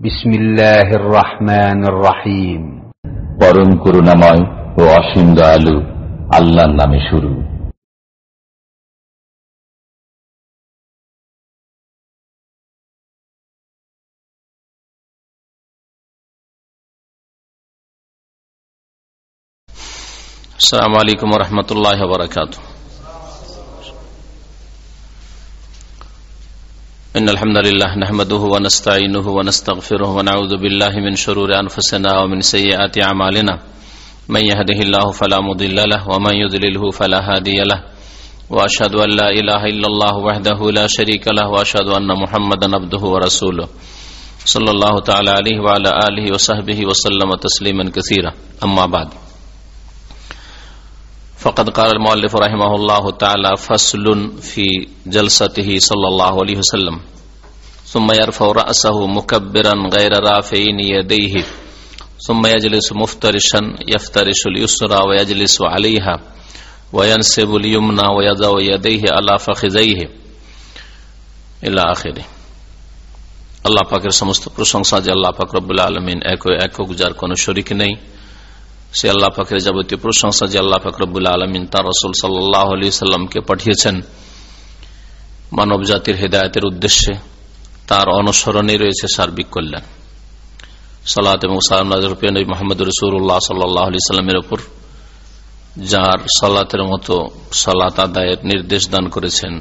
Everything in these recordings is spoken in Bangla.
বিসমিল্লাহির রহমানির রহিম পরম করুণাময় ও অসীম দয়ালু আল্লাহর নামে শুরু। আসসালামু আলাইকুম রহমতুল্লাহ বারাকাতুহ। إن الحمد لله نحمده ونستعينه ونستغفره ونعوذ بالله من شرور أنفسنا ومن سيئات أعمالنا. من يهده الله فلا مضل له ومن يضلله فلا هادي له. وأشهد أن لا إله إلا الله وحده لا شريك له وأشهد أن محمدا عبده ورسوله. صلى الله تعالى عليه وعلى آله وصحبه وسلم تسليما كثيرا. أما بعد. فقد قال المؤلف رحمه الله تعالى، فصل في جلسته صلى الله عليه وسلم. ثم يرفع رأسه مكبرا غير رافعين يديه ثم يجلس مفترشا يفترش اليسرى ويجلس عليها وينسب اليمنى ويضع يديه على فخذيه إلى آخره আল্লাহ পাকের সমস্ত প্রশংসা যে আল্লাহ পাক রব্বুল আলমিন এক একক যার কোন শরিক নেই সে আল্লাহ পাকের যাবতীয় প্রশংসা যে আল্লাহ ফাকরবুল্লা আলমিন তার রসুল সাল্লাহ আলি সাল্লামকে পাঠিয়েছেন মানব জাতির হেদায়তের উদ্দেশ্যে তার অনুসরণে রয়েছে সার্বিক কল্যাণ। সালাত এবং সালাম মোহাম্মদ রসুল্লাহ সাল্লাহ আলি সাল্লামের ওপর যার সালাতের মতো সালাত আদায়ের নির্দেশ দান করেছেন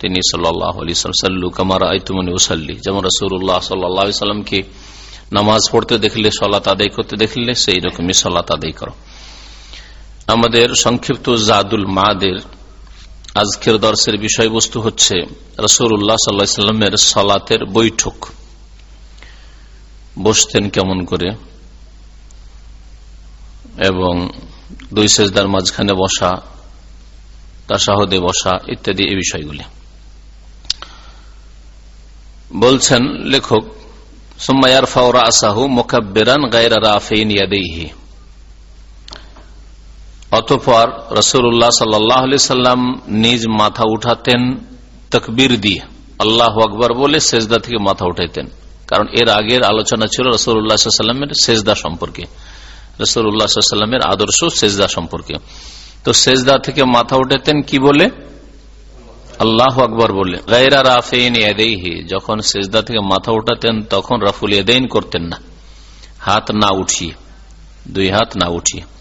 তিনি সাল্লাহ আলি সাল্লু কামার আইতুমনি ওসাল্লি যেমন রসুল্লাহ সাল্লাহ সাল্লামকে নামাজ পড়তে দেখলে, সলাত আদায় করতে দেখলে, সেই রকমই সলাত আদায় করো। আমাদের সংক্ষিপ্ত জাদুল মাদের আজকের দর্শের বিষয়বস্তু হচ্ছে রসুল্লাহ সাল্লামের সলাতের বৈঠক। বসতেন কেমন করে? এবং দুই সেজদার মাঝখানে বসা, তাসাহদে বসা ইত্যাদি এই বিষয়গুলি। বলছেন লেখক অতপর রসুল্লাহ সাল্লাম নিজ মাথা উঠাতেন, তকবির দিয়ে। আল্লাহ আকবর বলে সেজদা থেকে মাথা উঠাইতেন। কারণ এর আগের আলোচনা ছিল রসুল্লাহামের সেজদা সম্পর্কে। রসুল্লাহামের আদর্শ সেজদা সম্পর্কে। তো সেজদা থেকে মাথা উঠাতেন কি বলে? আল্লাহ আকবর বলে, গায়রা রাফেইন এদেহি যখন সেজদা থেকে মাথা উঠাতেন, তখন রাফুল এদেইন করতেন না। হাত না উঠিয়ে, দুই হাত না উঠিয়ে।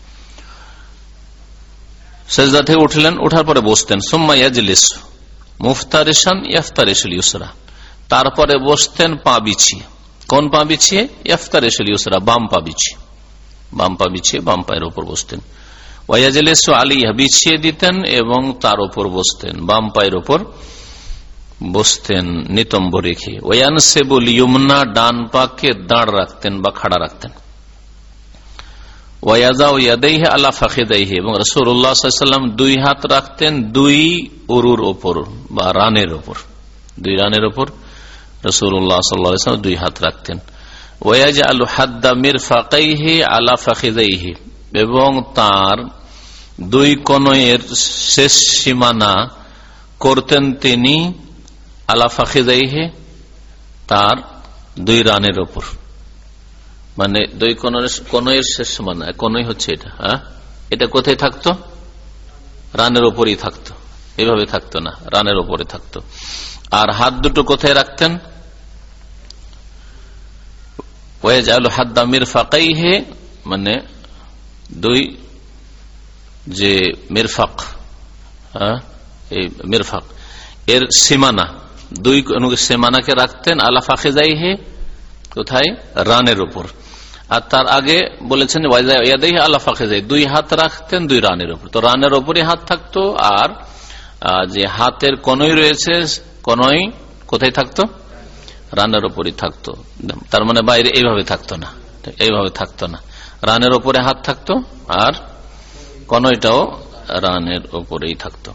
সেজদা থেকে উঠলেন, উঠার পরে বসতেন। সোম্মা ইয়াজলিস, মুফতারেশান ইফতারেশুল ইউসরা। তারপরে বসতেন পা বিছিয়ে। কোন পা বিছিয়ে? ইফতারেশুল ইউসরা, বাম পা বিছিয়ে। বাম পা বিছিয়ে বাম পায়ের উপর বসতেন। ওয়াজলেস আলী বিছিয়ে দিতেন এবং তার উপর বসতেন। বাম পায়ের উপর বসতেন নিতম্ব রেখে। ওয়ান সেবুল ইয়মনা ডান পাকে দাঁড় রাখতেন বা খাড়া রাখতেন। আল্লাহ ফাঁকেদাইহে এবং রসুল্লাহাম দুই হাত রাখতেন দুই উরুর ওপর বা রানের ওপর। দুই রানের ওপর রসুল্লাহ সাল্লাম দুই হাত রাখতেন। ওয়াজ আলু হাদ্দা মির ফাঁকাইহে আলা ফাঁকেদাইহে এবং তার দুই কনয়ের শেষ সীমানা করতেন তিনি আলা ফাঁকিদাইহে তার দুই রানের ওপর। মানে দুই কনয়ের শেষ সীমানা কনই হচ্ছে এটা হ্যাঁ? এটা কোথায় থাকতো? রানের ওপরই থাকতো। এভাবে থাকতো না, রানের ওপরে থাকতো। আর হাত দুটো কোথায় রাখতেন? ওয়েজ আলু ফাঁকাই হে মানে দুই যে মিরফাক মিরফাক, এর সীমানা, দুই সীমানাকে রাখতেন আলা ফাঁকে যাই হে কোথায়? রানের উপর আর তার আগে বলেছেন আল্লাহ ফাঁকে যাই দুই হাত রাখতেন দুই রানের উপর। তো রানের উপরে হাত থাকতো, আর যে হাতের কনই রয়েছে কনই কোথায় থাকতো? রানের উপরই থাকতো। তার মানে বাইরে এইভাবে থাকতো না। এইভাবে থাকতো না। রানের ওপরে হাত থাকতো, আর কনইটাও রানের ওপরেই থাকতো।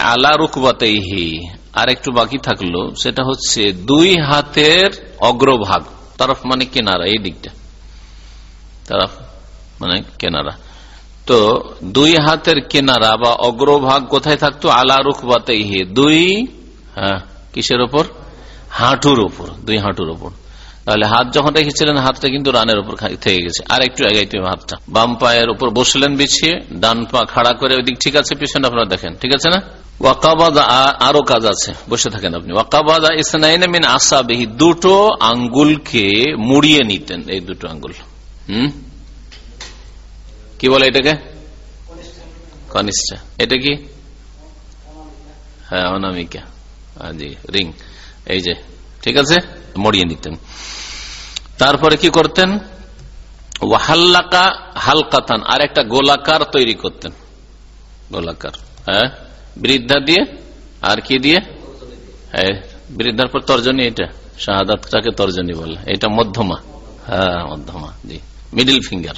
আলা রুকবাতেহি আর একটু বাকি থাকল, সেটা হচ্ছে দুই হাতের অগ্রভাগ। তরফ মানে কেনারা, এই দিকটা। তরফ মানে কেনারা। তো দুই হাতের কেনারা বা অগ্রভাগ কোথায় থাকতো? আলা রুকবাতেহি দুই হ্যাঁ কিসের ওপর? হাঁটুর উপর দুই হাঁটুর উপর তাহলে হাত যখন রেখেছিলেন, হাতটা কিন্তু রানের উপর থেকে গেছে। আর একটু হাতটা। বাম পায়ের উপর বসলেন বিছিয়ে, ডান পা খাড়া করে, ওই দিক ঠিক আছে, পিছনে আপনারা দেখেন। ঠিক আছে না? ওয়াকাবাদা আরও কাজ আছে। বসে থাকেন আপনি। ওয়াকাবাদা ইসনাইন মিন আসাবিহি, দুটো আঙ্গুলকে মুড়িয়ে নিতেন, এই দুটো আঙ্গুল। হুম? কি বলে এটাকে? কনিষ্ঠা। এটা কি? হ্যাঁ অনামিকা। জি, রিং। এই যে, ঠিক আছে? মরিয়ে নিতেন। তারপরে কি করতেন? ওয়াহাল্লাকা হালকাতান আর একটা গোলাকার তৈরি করতেন। গোলাকার হ্যাঁ? বৃদ্ধা দিয়ে? আর কি দিয়ে? বৃদ্ধার পর তর্জনী এটা। শাহাদাতটাকে তর্জনী বলে। এটা মধ্যমা। হ্যাঁ মধ্যমা, জি। মিডিল ফিঙ্গার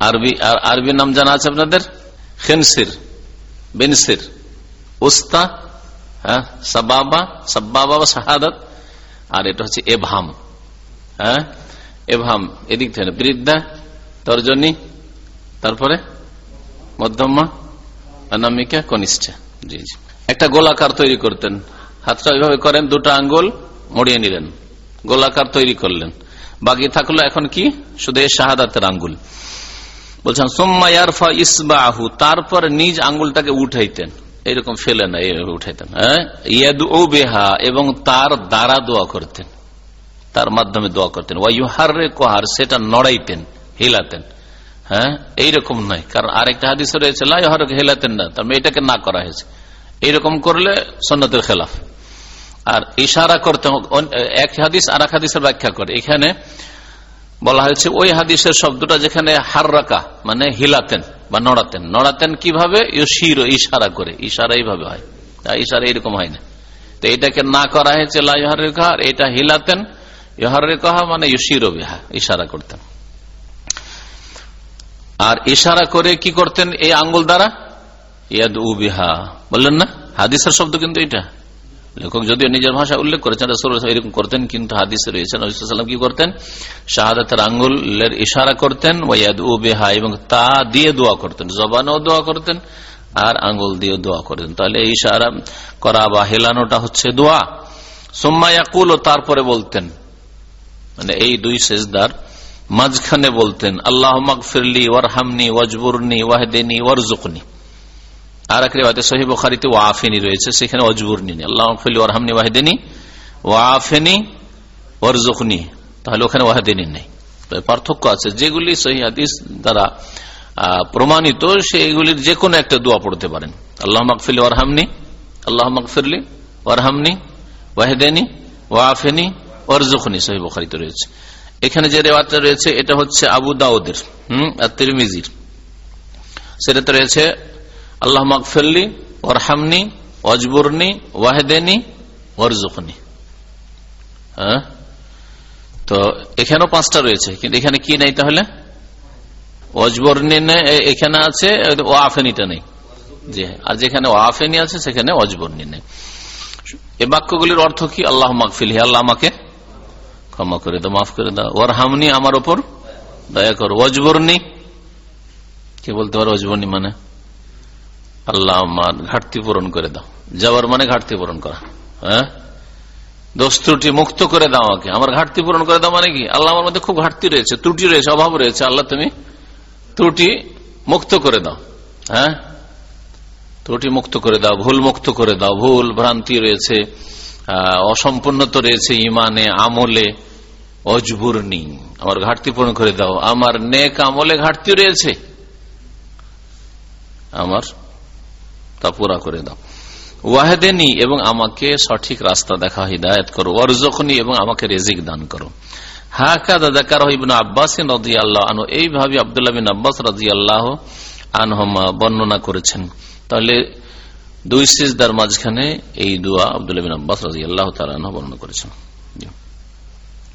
আরবি, আর- আরবি নাম জানা আছে আপনাদের? খেনসির, বেনসির। উস্তা হ্যাঁ সাবাবা, সাব্বাবা বা শাহাদাত। আর এটা হচ্ছে এভাম। হ্যাঁ এভাম, এদিক থেকে। বৃদ্ধা, তর্জনী, তারপরে মধ্যমা। অনামিকা কনিষ্ঠা। জি জি। একটা গোলাকার তৈরি করতেন। হাতটা ওইভাবে করেন, দুটো আঙ্গুল মরিয়ে নিলেন। গোলাকার তৈরি করলেন। বাকি থাকল এখন কি? শুধু শাহাদাতের আঙ্গুল। বলছেন, সোম্মা ইয়ারফা ইসবাহু তারপর নিজ আঙ্গুলটাকে উঠাইতেন। এরকম ফেলে না এইভাবে উঠাইতেন। হ্যাঁ? ও বেহা, এবং তার দ্বারা দোয়া করতেন। তার মাধ্যমে দোয়া করতেন। ওয়াইহার কোহার সেটা নড়াইতেন, হিলাতেন। হ্যাঁ? এইরকম নয়। কারণ আরেকটা হাদিস রয়েছে লাইহার হেলাতেন না। তার মানে এটাকে না করা হয়েছে। এইরকম করলে সন্ন্যতের খেলাফ। আর ইশারা করতে এক হাদিস আর এক হাদিসের ব্যাখ্যা করে। এখানে বলা হয়েছে, ওই হাদিসের শব্দটা যেখানে হাররাকা মানে হিলাতেন বা নড়াতেন। নড়াতেন কীভাবে? ইউশির, ইশারা করে। ইশারা এইভাবে হয়। ইশারা এরকম হয় না। তো এটাকে না করা হয়েছে লাইহার রেখা আর এটা হিলাতেন। ইহার রেখা মানে ইউশির বিহা, ইশারা করতেন। আর ইশারা করে কি করতেন এই আঙ্গুল দ্বারা? ইয়াদ উ বিহা। বললেন না, হাদিসের শব্দ কিন্তু এটা লেখক যদিও নিজের ভাষা উল্লেখ করেছেন এরকম করতেন, কিন্তু হাদিসে রয়েছেন কি করতেন? শাহাদাতের আঙ্গুলের ইশারা করতেন ওয়াদ উ বেহা, এবং তা দিয়ে দোয়া করতেন, জবানও দোয়া করতেন, আর আঙ্গুল দিয়ে দোয়া করতেন। তাহলে ইশারা করা বা হেলানোটা হচ্ছে দোয়া। সোম্মায়াকুল ও তারপরে বলতেন। মানে এই দুই সেজদার মাঝখানে বলতেন আল্লাহ মগফিরলি ওয়ারহামনি ওয়াজবুরনি ওয়াহদেনি ওয়ারজুকনি আর এক রেওয়াতে সহি বখারিতে ওয়াফেনি রয়েছে, সেখানে অজবুরনি আল্লাহ মগফিরলি ওয়ারহামনি ওয়াহেদেনি ওয়াফেনি ওয়ারজুকনি তাহলে ওখানে ওয়াহেদেনি নেই। পার্থক্য আছে। যেগুলি সহি হাদিস দ্বারা প্রমাণিত, সেগুলির যে কোনো একটা দোয়া পড়তে পারেন। আল্লাহ মগফিরলি ওয়ারহামনি আল্লাহ মগফিরলি ওয়ারহামনি ওয়াহেদেনি ওয়াফেনি ওয়ারজুকনি সহি বখারিতে রয়েছে। এখানে যে রেওয়াজটা রয়েছে, এটা হচ্ছে আবু দাউদের, হম, আর তিরমিজির। সেটাতে রয়েছে আল্লাহ মকফেল্লি ওরহামনি অজবুরনি ওয়াহেদেনি ওরজুকনি হ্যাঁ? তো এখানেও পাঁচটা রয়েছে, কিন্তু এখানে কি নেই তাহলে? অজবরনি এখানে আছে, ও আফেনিটা নেই। জি, আর যেখানে ও আফেনি আছে, সেখানে অজবরনি নেই। এ বাক্যগুলির অর্থ কি? আল্লাহ মাকফিল আল্লাহ আমাকে ক্ষমা করে দাও, মাফ করে দাও। ওর হামনি আমার ওপর দয়া করো। অজবরনি কে বলতে পারো অজবরনি মানে? আল্লাহ আমার ঘাটতি পূরণ করে দাও। যাওয়ার মানে ঘাটতি পূরণ করা। হ্যাঁ? দোষ ত্রুটি মুক্ত করে দাও আমাকে। আমার ঘাটতি পূরণ করে দাও মানে কি? আল্লাহ আমার মধ্যে খুব ঘাটতি রয়েছে, ত্রুটি রয়েছে, অভাব রয়েছে। আল্লাহ তুমি ত্রুটি মুক্ত করে দাও। হ্যাঁ? ত্রুটি মুক্ত করে দাও, ভুল মুক্ত করে দাও। ভুল ভ্রান্তি রয়েছে অসম্পূর্ণতা রয়েছে ইমানে, আমলে। অজবুরনি আমার ঘাটতি পূরণ করে দাও। আমার নেক আমলে ঘাটতি রয়েছে। আমার তা পুরা করে দাও। ওয়াহেদেনি, এবং আমাকে সঠিক রাস্তা দেখা, হিদায়ত করো। অর্জখনি এবং আমাকে রেজিক দান করো। হাকা আব্বাস রাজি আল্লাহ আনু এইভাবে আবদুল্লাহ বিন আব্বাস রাজি আল্লাহ আনহমা বর্ণনা করেছেন। তাহলে দুই সিজদার মাঝখানে এই দোয়া আবদুল্লাহ বিন আব্বাস রাজি আল্লাহ তালা বর্ণনা করেছেন।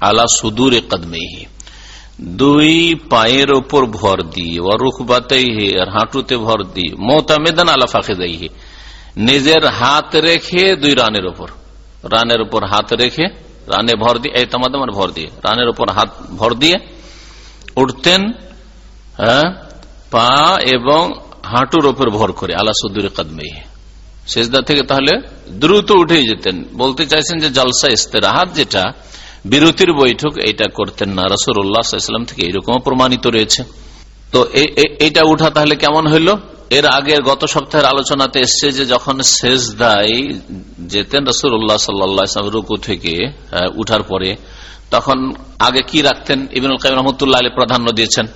আলা সুদূর কদমেহি। দুই পায়ের ওপর ভর দিয়ে ও রুখবাতেই আর হাঁটুতে ভর দিয়ে, মৌতামেদান আলা ফাঁকে দেয় নিজের হাত রেখে দুই রানের ওপর। রানের ওপর হাত রেখে রানে ভর দিয়ে, এই তামাদামার ভর দিয়ে, রানের ওপর হাত ভর দিয়ে উঠতেন হ্যাঁ পা এবং হাঁটুর ওপর ভর করে, আলা সুদূর কদমেই সেজদা থেকে তাহলে দ্রুত উঠেই যেতেন। বলতে চাইছেন যে জলসা ইস্তেরাহাত যেটা বিরতির বৈঠক এটা করতেন না। রসুল্লাহাম থেকে এরকম প্রমাণিত রয়েছে। তো এইটা উঠা তাহলে কেমন হইল? এর আগে গত সপ্তাহের আলোচনাতে এসছে যে যখন শেষদায় যেতেন রসুল্লাহ সাল্লাম রুকু থেকে উঠার পরে, তখন আগে কি রাখতেন? ইবিনুল কাইম রহমতুল্লাহ আলী প্রাধান্য দিয়েছেন।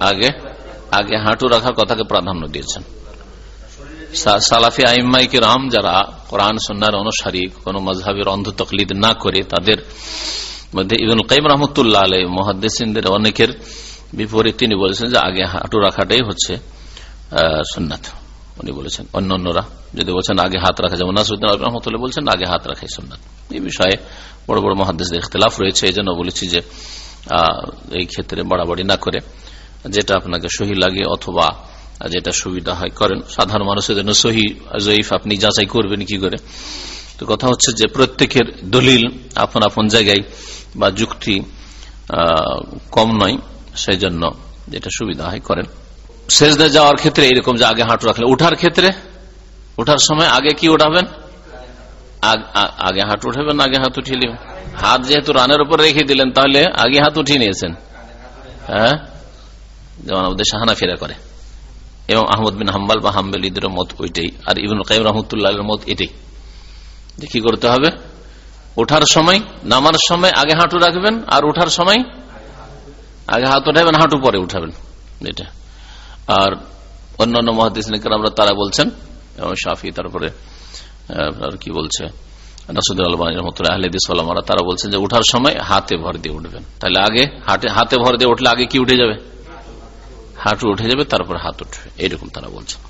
আগে? আগে হাঁটু রাখার কথাকে প্রাধান্য দিয়েছেন। সালাফি আইমাইকে রাম যারা কোরআন সন্ন্যার অনুসারী, কোন মজহাবের অন্ধ তকলিদ না করে, তাদের মধ্যে ইবন কাইম রহমতুল্লাহ আলহ মহাদ্দেসিনদের অনেকের বিপরীত তিনি বলেছেন যে আগে হাঁটু রাখাটাই হচ্ছে সুন্নাত। উনি বলেছেন অন্য অন্যরা যদি বলছেন আগে হাত রাখা, যেমন নাসরুদ্দিন রহমতুল্লাহ বলছেন, আগে হাত রাখাই সুন্নাত। এই বিষয়ে বড় বড় মহাদ্দেশদের ইখতলাফ রয়েছে এই জন্য বলেছি যে এই ক্ষেত্রে বাড়াবাড়ি না করে, যেটা আপনাকে সহি লাগে অথবা যেটা সুবিধা হয় করেন। সাধারণ মানুষের জন্য সহি জয়ীফ, আপনি যাচাই করবেন কি করে? তো কথা হচ্ছে যে প্রত্যেকের দলিল আপন আপন জায়গায় বা যুক্তি কম নয় সেই জন্য যেটা সুবিধা হয় করেন। শেষদা যাওয়ার ক্ষেত্রে এরকম যে আগে হাঁটু রাখলে, উঠার ক্ষেত্রে? উঠার সময় আগে কি উঠাবেন? আগে হাত উঠাবেন, আগে হাত উঠিয়ে নেবেন। হাত যেহেতু রানের উপর রেখে দিলেন, তাহলে আগে হাত উঠিয়ে নিয়েছেন। হ্যাঁ? যেমন আমাদের সাহানা ফেরা করে। এবং আহমদ বিন হাম্বাল বা হাম্বেলিদের মত ওইটাই। আর ইবন কাইম রহমতুল্লাহ মত এটাই। যে কি করতে হবে? ওঠার সময়, নামার সময় আগে হাঁটু রাখবেন আর ওঠার সময় আগে হাত উঠাবেন হাঁটু পরে উঠাবেন। এটা। আর অন্যান্য মহাদিস আমরা তারা বলছেন, এবং শাফি তারপরে কি বলছে তারা বলছেন যে উঠার সময় হাতে ভর দিয়ে উঠবেন। তাহলে আগে হাতে ভর দিয়ে উঠলে আগে কি উঠে যাবে? হাঁটু উঠে যাবে, তারপর হাত উঠবে। এইরকম তারা বলছেন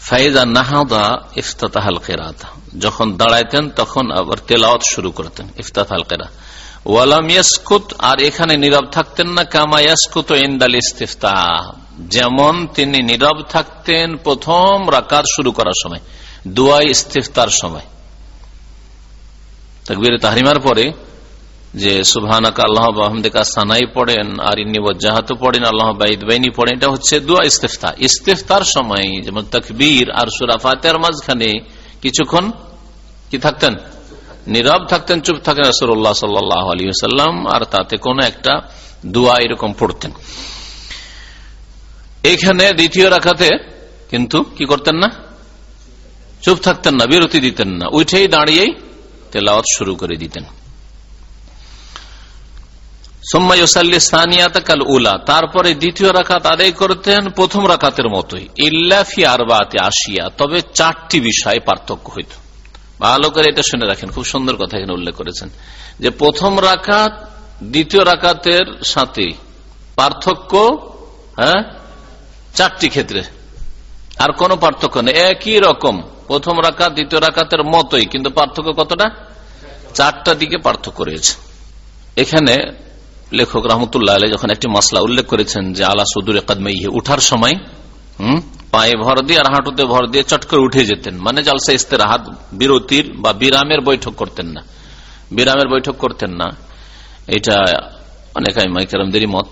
ফাইজা নাহাদা ইফতাহাল কেরাত। যখন দাঁড়াইতেন, তখন আবার তেলাওয়াত শুরু করতেন ইফতাহাল কেরা। আর এখানে নীরব থাকতেন না, কামা ইয়াসকুত ইন্দাল ইস্তিফতা। যেমন তিনি নীরব থাকতেন প্রথম রাকাত শুরু করার সময়, দুয়াই ইস্তিফতার সময়। তাকবীর তাহরিমার পরে যে সুবহানাকা আল্লাহ আহমদিকা সানাই পড়েন আর ইন্নি ওয়াজাহাত পড়েন, আল্লাহ বাইদ বাইনি পড়েন, এটা হচ্ছে দোয়া ইস্তেফতা। ইস্তেফতার সময় যেমন তকবীর আর সুরাফাতের মাঝখানে কিছুক্ষণ কি থাকতেন? নীরব থাকতেন, চুপ থাকেন রসুল্লাহ সাল্লাহ আলী সাল্লাম আর তাতে কোন একটা দোয়া এরকম পড়তেন। এখানে দ্বিতীয় রাখাতে কিন্তু কি করতেন না? চুপ থাকতেন না, বিরতি দিতেন না, উঠেই দাঁড়িয়েই তেলাওয়াত শুরু করে দিতেন। তারপরে দ্বিতীয় রাখাত আদায় করতেন প্রথম রাখাতের মতোই। ইল্লাফি আরবাতে আসিয়া তবে চারটি বিষয় পার্থক্য হইত। ভালো করে এটা শুনে রাখেন। খুব সুন্দর কথা এখানে উল্লেখ করেছেন। যে প্রথম রাখাত দ্বিতীয় রাকাতের সাথে পার্থক্য হ্যাঁ? চারটি ক্ষেত্রে। আর কোন পার্থক্য নেই। একই রকম। প্রথম রাকাত, দ্বিতীয় রাকাতের মতোই। কিন্তু পার্থক্য কতটা? চারটা দিকে পার্থক্য রয়েছে। এখানে লেখক রহমতুল্লাহ আলী যখন একটি মশলা উল্লেখ করেছেন যে, আলা সদুরে কাদমে উঠার সময় পায়ে ভর দিয়ে আর হাঁটুতে ভর দিয়ে চট করে উঠে যেতেন। মানে জালসা ইস্তের হাত বিরতির বা বিরামের বৈঠক করতেন না। বিরামের বৈঠক করতেন না। এটা অনেক মাইকেরামদেরই মত।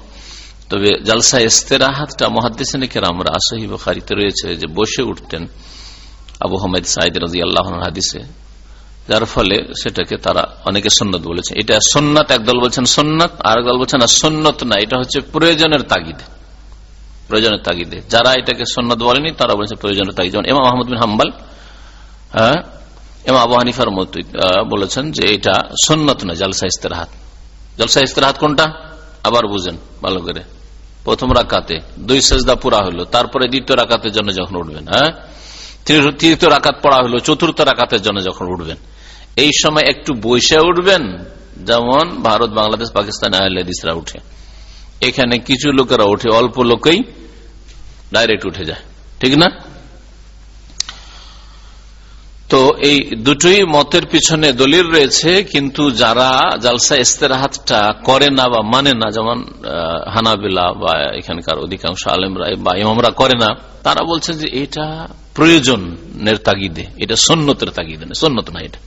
তবে জালসা ইস্তেরাহাতটা মহাদ্দেশনে কেরামরা আসহি বখারিতে রয়েছে যে, বসে উঠতেন আবু হামেদ সাইদ রাজি আল্লাহ হাদিসে। যার ফলে সেটাকে তারা অনেকে সন্ন্যত বলেছে। এটা সন্ন্যত একদল বলছেন সন্ন্যত আর একদল বলছেন না সন্ন্যত না, এটা হচ্ছে প্রয়োজনের তাগিদে। প্রয়োজনের তাগিদে। যারা এটাকে সন্ন্যত বলেনি, তারা বলেছে প্রয়োজনের তাগিদ। যেমন এমা মাহমুদ বিন হাম্বাল হ্যাঁ এমা আবু হানিফার মত বলেছেন যে এটা সন্ন্যত না, জালসা ইস্তেরাহাত। জলসা ইস্তেরাহাত কোনটা? আবার বুঝেন ভালো করে। প্রথম রাকাতে দুই সেজদা পুরা হলো, তারপরে দ্বিতীয় রাকাতের জন্য যখন উঠবেন হ্যাঁ তৃতীয় রাকাত পড়া হলো, চতুর্থ রাকাতের জন্য যখন উঠবেন এই সময় একটু বৈশে উঠবেন। যেমন ভারত, বাংলাদেশ, পাকিস্তান আহলেদিসরা উঠে। এখানে কিছু লোকেরা উঠে, অল্প লোকেই ডাইরেক্ট উঠে যায়। ঠিক না? তো এই দুটোই মতের পিছনে দলিল রয়েছে, কিন্তু যারা জালসা ইস্তেরাহাতটা করে না বা মানে না, যেমন হানাবিলা বা এখানকার অধিকাংশ আলেমরা বা ইমামরা করে না, তারা বলছেন যে এটা প্রয়োজনের তাগিদে, এটা সন্ন্যতের তাগিদে না সন্ন্যত না এটা।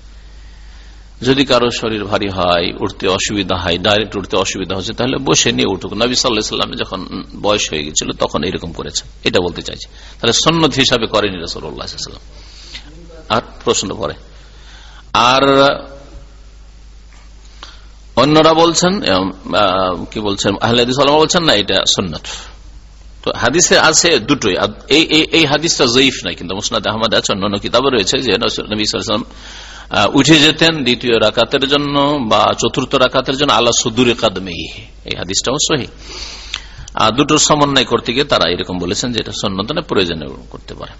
যদি কারও শরীর ভারী হয়, উঠতে অসুবিধা হয় ডাইরেক্ট উঠতে অসুবিধা হচ্ছে, তাহলে বসে নিয়ে উঠুক। নবী সাল্লাহ সাল্লামে যখন বয়স হয়ে গেছিল, তখন এরকম করেছেন এটা বলতে চাইছি। তাহলে সন্ন্যত হিসাবে করেনি রসল্লাহাম আর প্রশ্ন পরে। আর অন্যরা বলছেন কি বলছেন? আহলাদিস বলছেন, না, এটা সন্ন্যত তো হাদিসে আছে দুটোই। এই হাদিসটা জয়ীফ নাই কিন্তু মুসনাদ আহমদ আছে, অন্যান্য কিতাবে রয়েছে যে নবী সাল্লাম উঠে যেতেন দ্বিতীয় রাকাতের জন্য বা চতুর্থ রাকাতের জন্য আল্লাহ সুদুরে কাদমে এই হাদিসটাও সহি। দুটোর সমন্বয় করতে গিয়ে তারা এরকম বলেছেন যে এটা সন্ন্যতনে প্রয়োজনে করতে পারে।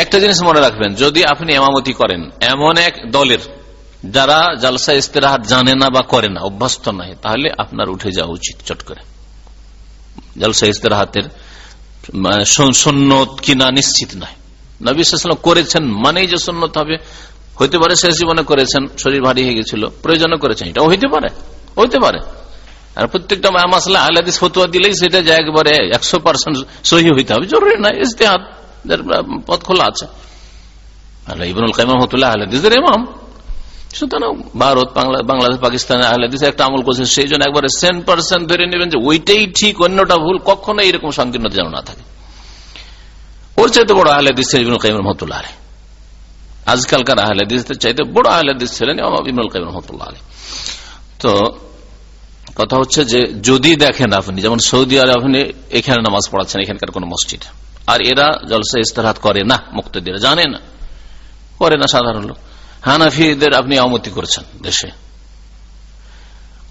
একটা জিনিস মনে রাখবেন, যদি আপনি এমামতি করেন, এমন এক দলের যারা জালসা ইস্তেরাহাত জানে না বা করে না, অভ্যস্ত নয়, তাহলে আপনার উঠে যাওয়া উচিত চট করে। জালসা ইস্তেরাহাতের সন- সন্ন্যত কিনা নিশ্চিত নয়। নবী করেছেন মানেই যে সন্ন্যত হবে হইতে পারে শেষ জীবনে করেছেন, শরীর ভারী হয়ে গেছিল, প্রয়োজনে করেছেন, এটাও হইতে পারে হইতে পারে। আর প্রত্যেকটা মাসলা আহলাদিস ফতুয়া দিলেই সেটা যা একবারে একশো পার্সেন্ট সহি হইতে হবে, জরুরি না ইস্তেহাত পথ খোলা আছে। আল্লাহ ইবনুল কাইম রহমতুল্লাহ আহলাদিসের এমাম সুতরাং ভারত বাংলাদেশ, পাকিস্তানের আহলাদিস একটা আমল করছে সেই জন্য একবারে সেন পার্সেন্ট ধরে নেবেন যে ওইটাই ঠিক, অন্যটা ভুল কখনো এরকম সংকীর্ণতা যেন না থাকে। ওর চাইতে বড় আহলাদিস ইবনুল কাইম রহমতুল্লাহ আলী আজকালকার আহলাদিসদের চাইতে বড় আহলাদিস ছিলেন ইবনুল কাইম রহমতুল্লাহ আলী তো কথা হচ্ছে যে যদি দেখেন আপনি, যেমন সৌদি আরব আপনি এখানে নামাজ পড়াচ্ছেন, এখানকার কোন মসজিদ। আর এরা জলসা ইস্তেরাত করে না, মুক্তদিরা জানে না। করে না সাধারণ লোক। হানাফিদের আপনি আমতি করছেন দেশে।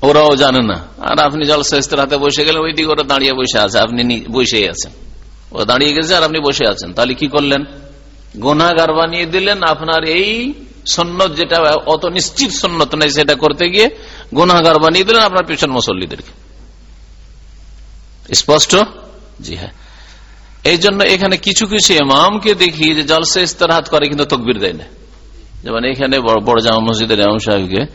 ওরাও জানে না। আর আপনি জলসা ইস্তেরাতে বসে গেলে ওই দিকে ওরা দাঁড়িয়ে বসে আছে, আপনি বসেই আছেন। ও দাঁড়িয়ে গেছে আর আপনি বসে আছেন। তাহলে কি করলেন? গোনাগার বানিয়ে দিলেন, আপনার এই সন্ন্যত যেটা, অত নিশ্চিত সন্ন্যত নেই সেটা করতে গিয়ে গোনাগার বানিয়ে দিলেন আপনার পিছন মুসল্লিদেরকে। স্পষ্ট? জি হ্যাঁ। এই জন্য এখানে কিছু কিছু ইমামকে দেখি যে জলসে ইস্তারাহাত করে কিন্তু তকবির দেয় না। যেমন এখানে বড় জামা মসজিদের ইমাম সাহেবকে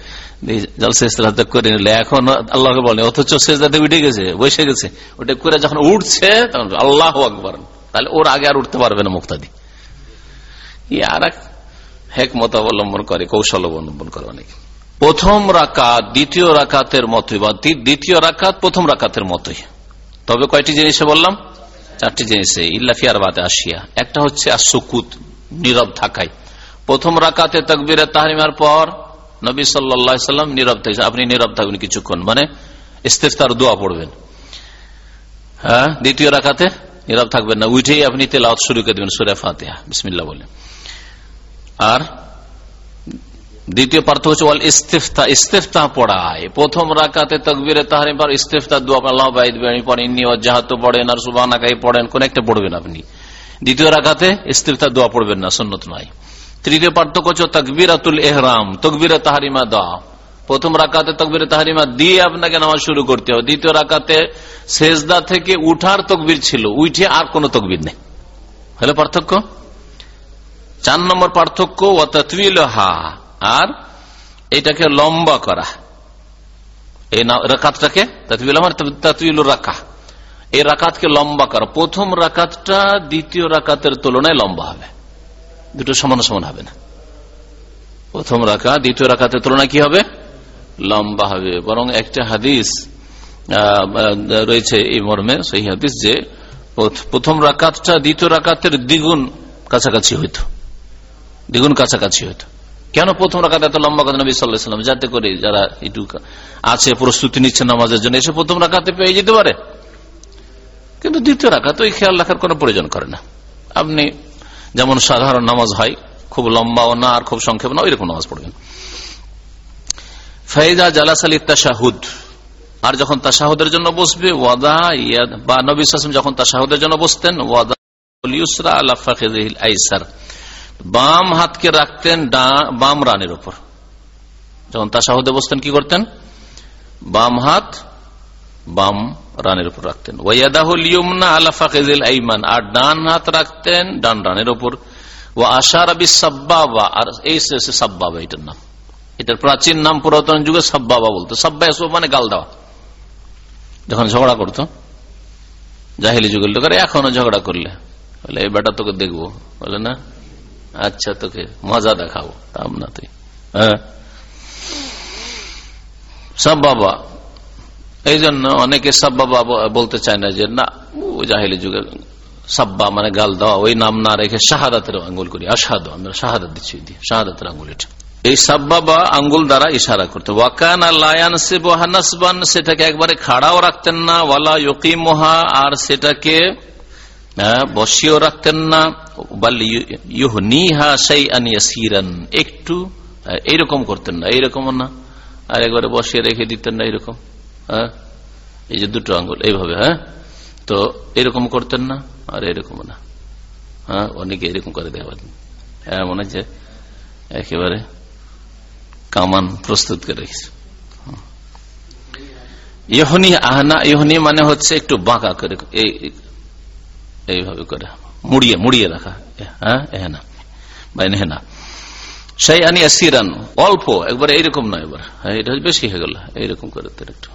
জলসে ইস্তারাহাত করে নিলে, এখন আল্লাহকে বলে, অথচ শেষদাতে উঠে গেছে, বসে গেছে। ওটা করে যখন উঠছে, তখন আল্লাহ আকবর। তাহলে ওর আগে আর উঠতে পারবে না মুক্তাদি। আর এক হেকমত অবলম্বন করে, কৌশল অবলম্বন করে অনেক। প্রথম রাকাত, দ্বিতীয় রাকাতের মতোই, বা দ্বিতীয় রাকাত, প্রথম রাকাতের মতোই। তবে কয়টি জিনিসে বললাম? চারটি জিনিসে ইল্লাফিয়ার বাদে আসিয়া একটা হচ্ছে আর সুকুত নীরব থাকাই। প্রথম রাকাতে তকবির তাহরিমার পর নবী সাল্লাম নীরব থাকছে আপনি নীরব থাকবেন কিছুক্ষণ মানে ইস্তেফতার, দোয়া পড়বেন। হ্যাঁ দ্বিতীয় রাকাতে নীরব থাকবেন না, উঠেই আপনি তেলাওয়াত শুরু করে দেবেন, সুরে ফাতেহা। বিসমিল্লা বলে আর দ্বিতীয় পার্থক্য হচ্ছে, ওয়াল ইস্তেফতা ইস্তেফতা পড়ায়। প্রথম রাকাতে তকবিরে তাহারিম পর ইস্তেফতা দোয়া আল্লাহ বাইদ বেড়ি পড়েন পড়েন, আর সুবাহ পড়েন, কোন একটা পড়বেন আপনি। দ্বিতীয় রাকাতে ইস্তেফতা দোয়া পড়বেন না সন্ন্যত নয়। তৃতীয় পার্থক্য হচ্ছে, তকবিরাতুল এহরাম তকবিরে তাহারিমা দোয়া। প্রথম রাকাতে তকবিরে তাহারিমা দিয়ে আপনাকে নামাজ শুরু করতে হবে। দ্বিতীয় রাকাতে শেষদা থেকে উঠার তকবির ছিল, উঠে আর কোন তকবির নেই। হলো পার্থক্য? চার নম্বর পার্থক্য হা আর এটাকে লম্বা করা। এই রাকাতটাকে তৎবিল তৎবিল রাখা এই রাকাতকে লম্বা করা। প্রথম রাকাতটা দ্বিতীয় রাকাতের তুলনায় লম্বা হবে। দুটো সমান সমান হবে না। প্রথম রাখা দ্বিতীয় রাকাতের তুলনায় কি হবে? লম্বা হবে। বরং একটা হাদিস রয়েছে এই মর্মে, সেই হাদিস যে প্রথম রাকাতটা দ্বিতীয় রাকাতের দ্বিগুণ কাছাকাছি হইত। দ্বিগুণ কাছাকাছি হইত। কেন প্রথম রাখাতে এত লম্বা কথা? নবী সাল্লাহাম যাতে করে যারা একটু আছে, প্রস্তুতি নিচ্ছে নামাজের জন্য, এসে প্রথম রাখাতে পেয়ে যেতে পারে। কিন্তু দ্বিতীয় রাখাতে ওই খেয়াল রাখার কোন প্রয়োজন করে না। আপনি যেমন সাধারণ নামাজ হয়, খুব লম্বাও না আর খুব সংক্ষেপ না, ওইরকম নামাজ পড়বেন। ফাইজা জালাস আলী তাশাহুদ আর যখন তাশাহুদের জন্য বসবে, ওয়াদা ইয়াদ বা নবী সাসম যখন তাশাহুদের জন্য বসতেন, ওয়াদা ইউসরা আল্লাহ আইসার। বাম হাতকে রাখতেন বাম রানের উপর। যখন তাশাহুদে বসতেন কি করতেন? বাম হাত, বাম রানের উপর রাখতেন। ওয়াদাহুল ইয়ুমনা আলাফাকিল আইমান। আর ডান হাত রাখতেন ডান রানের উপর। ও আশার আবি সাব্বাবা আর এই সাব্বাবা, এটার নাম। এটার প্রাচীন নাম পুরাতন যুগে সাব্বাবা বলতো। সাব্বা এসব মানে গাল দেওয়া। যখন ঝগড়া করতো, জাহিলি যুগের লোকের, এখনও ঝগড়া করলে? বলে, এই বেটা তোকে দেখব। বলে, না। আচ্ছা তোকে মজা দেখাবো তাম না তুই। হ্যাঁ? সব বাবা এই জন্য অনেকে সব বাবা বলতে চায় না যে, না, ও জাহিলি যুগে সাব্বা মানে গাল দেওয়া, ওই নাম না রেখে শাহাদাতের আঙ্গুল করি। আসাদ আমরা শাহাদাত দিচ্ছি শাহাদাতের আঙ্গুল এটা। এই সাব্বা বা আঙ্গুল দ্বারা ইশারা করতে। ওয়াকান লায়ানসবান সেটাকে একবারে খাড়াও রাখতেন না, ওয়ালা ইকিমোহা আর সেটাকে বসিয়েও রাখতেন না একটু এইরকম করতেন না এইরকম না আর একবারে বসিয়ে রেখে দিতেন না এইরকম হ্যাঁ এই যে দুটো আঙ্গুল এইভাবে হ্যাঁ তো এরকম করতেন না আর এরকম না হ্যাঁ অনেকে এরকম করে দেওয়া হ্যাঁ মনে হচ্ছে একেবারে কামান প্রস্তুত করে রেখেছে ইহনি আহনা ইহনি মানে হচ্ছে একটু বাঁকা করে এইভাবে করে। মুড়িয়ে মুড়িয়ে রাখা। হ্যাঁ এহেনা বা নেহেনা সেই আনি সিরান অল্প, একবার এইরকম নয় এবার। হ্যাঁ এটা বেশি হয়ে গেল। এইরকম করে একটু।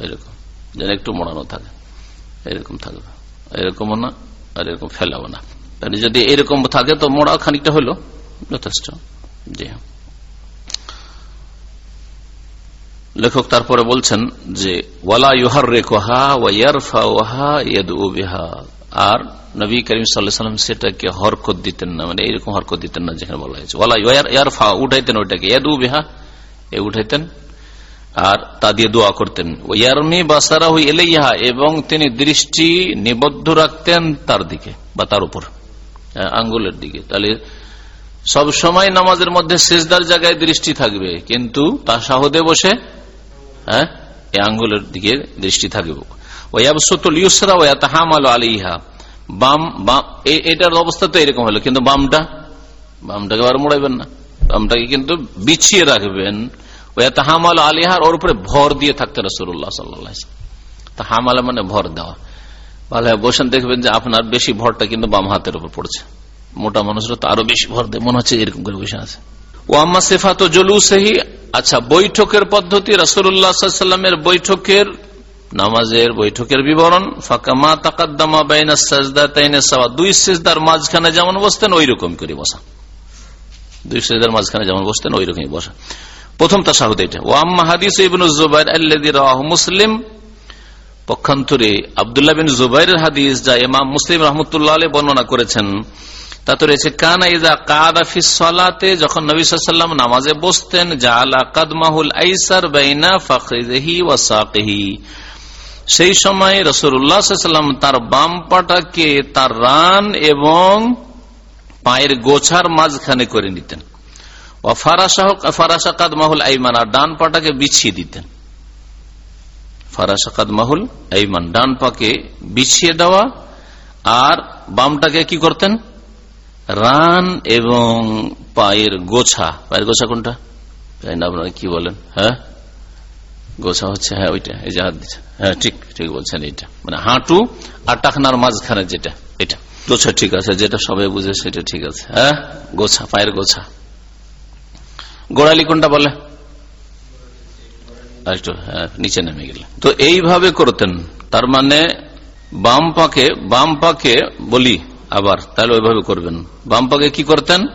এইরকম। যেন একটু মোড়ানো থাকে। এরকম থাকবে। এরকম না, আর এরকম ফেলাবো না। যদি এরকম থাকে তো মোড়া খানিকটা হলো। যথেষ্ট। জি। লেখক তারপরে বলছেন যে, ওয়ালা ইউহার ওয়াইয়ারফা ওহা বিহা। আর নবী করিম সাল্লাম সেটাকে হরকত দিতেন না মানে এইরকম হরকত দিতেন না যেখানে বলা হয়েছে। ইয়ারফা, উঠাইতেন ওইটাকে। ইয়াদু বিহা, এ উঠাইতেন আর তা দিয়ে দোয়া করতেন। ইয়ারমি বাসারা হই এলাইহা এবং তিনি দৃষ্টি নিবদ্ধ রাখতেন তার দিকে বা তার উপর আঙ্গুলের দিকে। তাহলে সব সময় নামাজের মধ্যে শেষদার জায়গায় দৃষ্টি থাকবে, কিন্তু তা সাহদে বসে হ্যাঁ আঙ্গুলের দিকে দৃষ্টি থাকবে। ওয়াবসতুল ইউসরা ওয়া তাহামাল আলিহা বাম এটার অবস্থা তো এরকম হলো, কিন্তু বামটা, বামটাকে আবার মোড়াইবেন না। বামটাকে কিন্তু বিছিয়ে রাখবেন। হামাল আলিহার ওর উপরে ভর দিয়ে থাকতে রসুল্লাহ সাল্লাহ হামাল মানে ভর দেওয়া। ভালো বসেন, দেখবেন যে আপনার বেশি ভরটা কিন্তু বাম হাতের উপর পড়ছে। মোটা মানুষরা তো আরও বেশি ভর দেয়, মনে হচ্ছে এরকম করে বসে আছে। ও আম্মা সেফা তো জলুসেহি আচ্ছা বৈঠকের পদ্ধতি রসুল্লাহামের বৈঠকের নামাজের বৈঠকের বিবরণ, ফাঁকামা তাকাদ্দামা বাইনা সাজদা তাইনে সাওয়া, দুই সেজদার মাঝখানে যেমন বসতেন ওই রকম করে বসা। দুই সেজদার মাঝখানে যেমন বসতেন ওই রকমই বসা। প্রথম তাসাহুদ এটা। ওয়াম্মা হাদিস ইবনু জুবাইর আল্লাযী রাওয়াহু মুসলিম। পক্ষান্তরে আব্দুল্লাহ বিন জুবাইরের হাদিস যা ইমাম মুসলিম রাহমাতুল্লাহ আলাইহি বর্ণনা করেছেন, তাতে রয়েছে, কানা ইযা কাদা ফিস সালাতে যখন নবী আলাইহি নামাজে বসতেন জাআলা কাদমাহুল আইসার বাইনা ফাখিযিহি ওয়া সাকিহি সেই সময় সাল্লাল্লাহু তার বাম পাটাকে তার রান এবং পায়ের গোছার মাঝখানে করে নিতেন। ফারাসাকাদ মাহুল আইমান, আর ডান পাটাকে বিছিয়ে দিতেন। ফারাসাকাদ মাহুল আইমান, ডান পাকে বিছিয়ে দেওয়া, আর বামটাকে কি করতেন? রান এবং পায়ের গোছা। পায়ের গোছা কোনটা? জানি না আপনারা কি বলেন হ্যাঁ? গোছা হচ্ছে হ্যাঁ ওইটা এই দিচ্ছে। হ্যাঁ ঠিক ঠিক বলছেন এইটা। মানে হাঁটু আর টাকনার মাঝখানে যেটা এটা। গোছা ঠিক আছে যেটা সবাই বুঝে সেটা ঠিক আছে। হ্যাঁ গোছা পায়ের গোছা। গোড়ালি কোনটা বলে? হ্যাঁ, নিচে নেমে গেলে। তো এইভাবে করতেন তার মানে বাম পাকে বাম পাকে বলি আবার তাহলে ওইভাবে করবেন। বাম পাকে কি করতেন?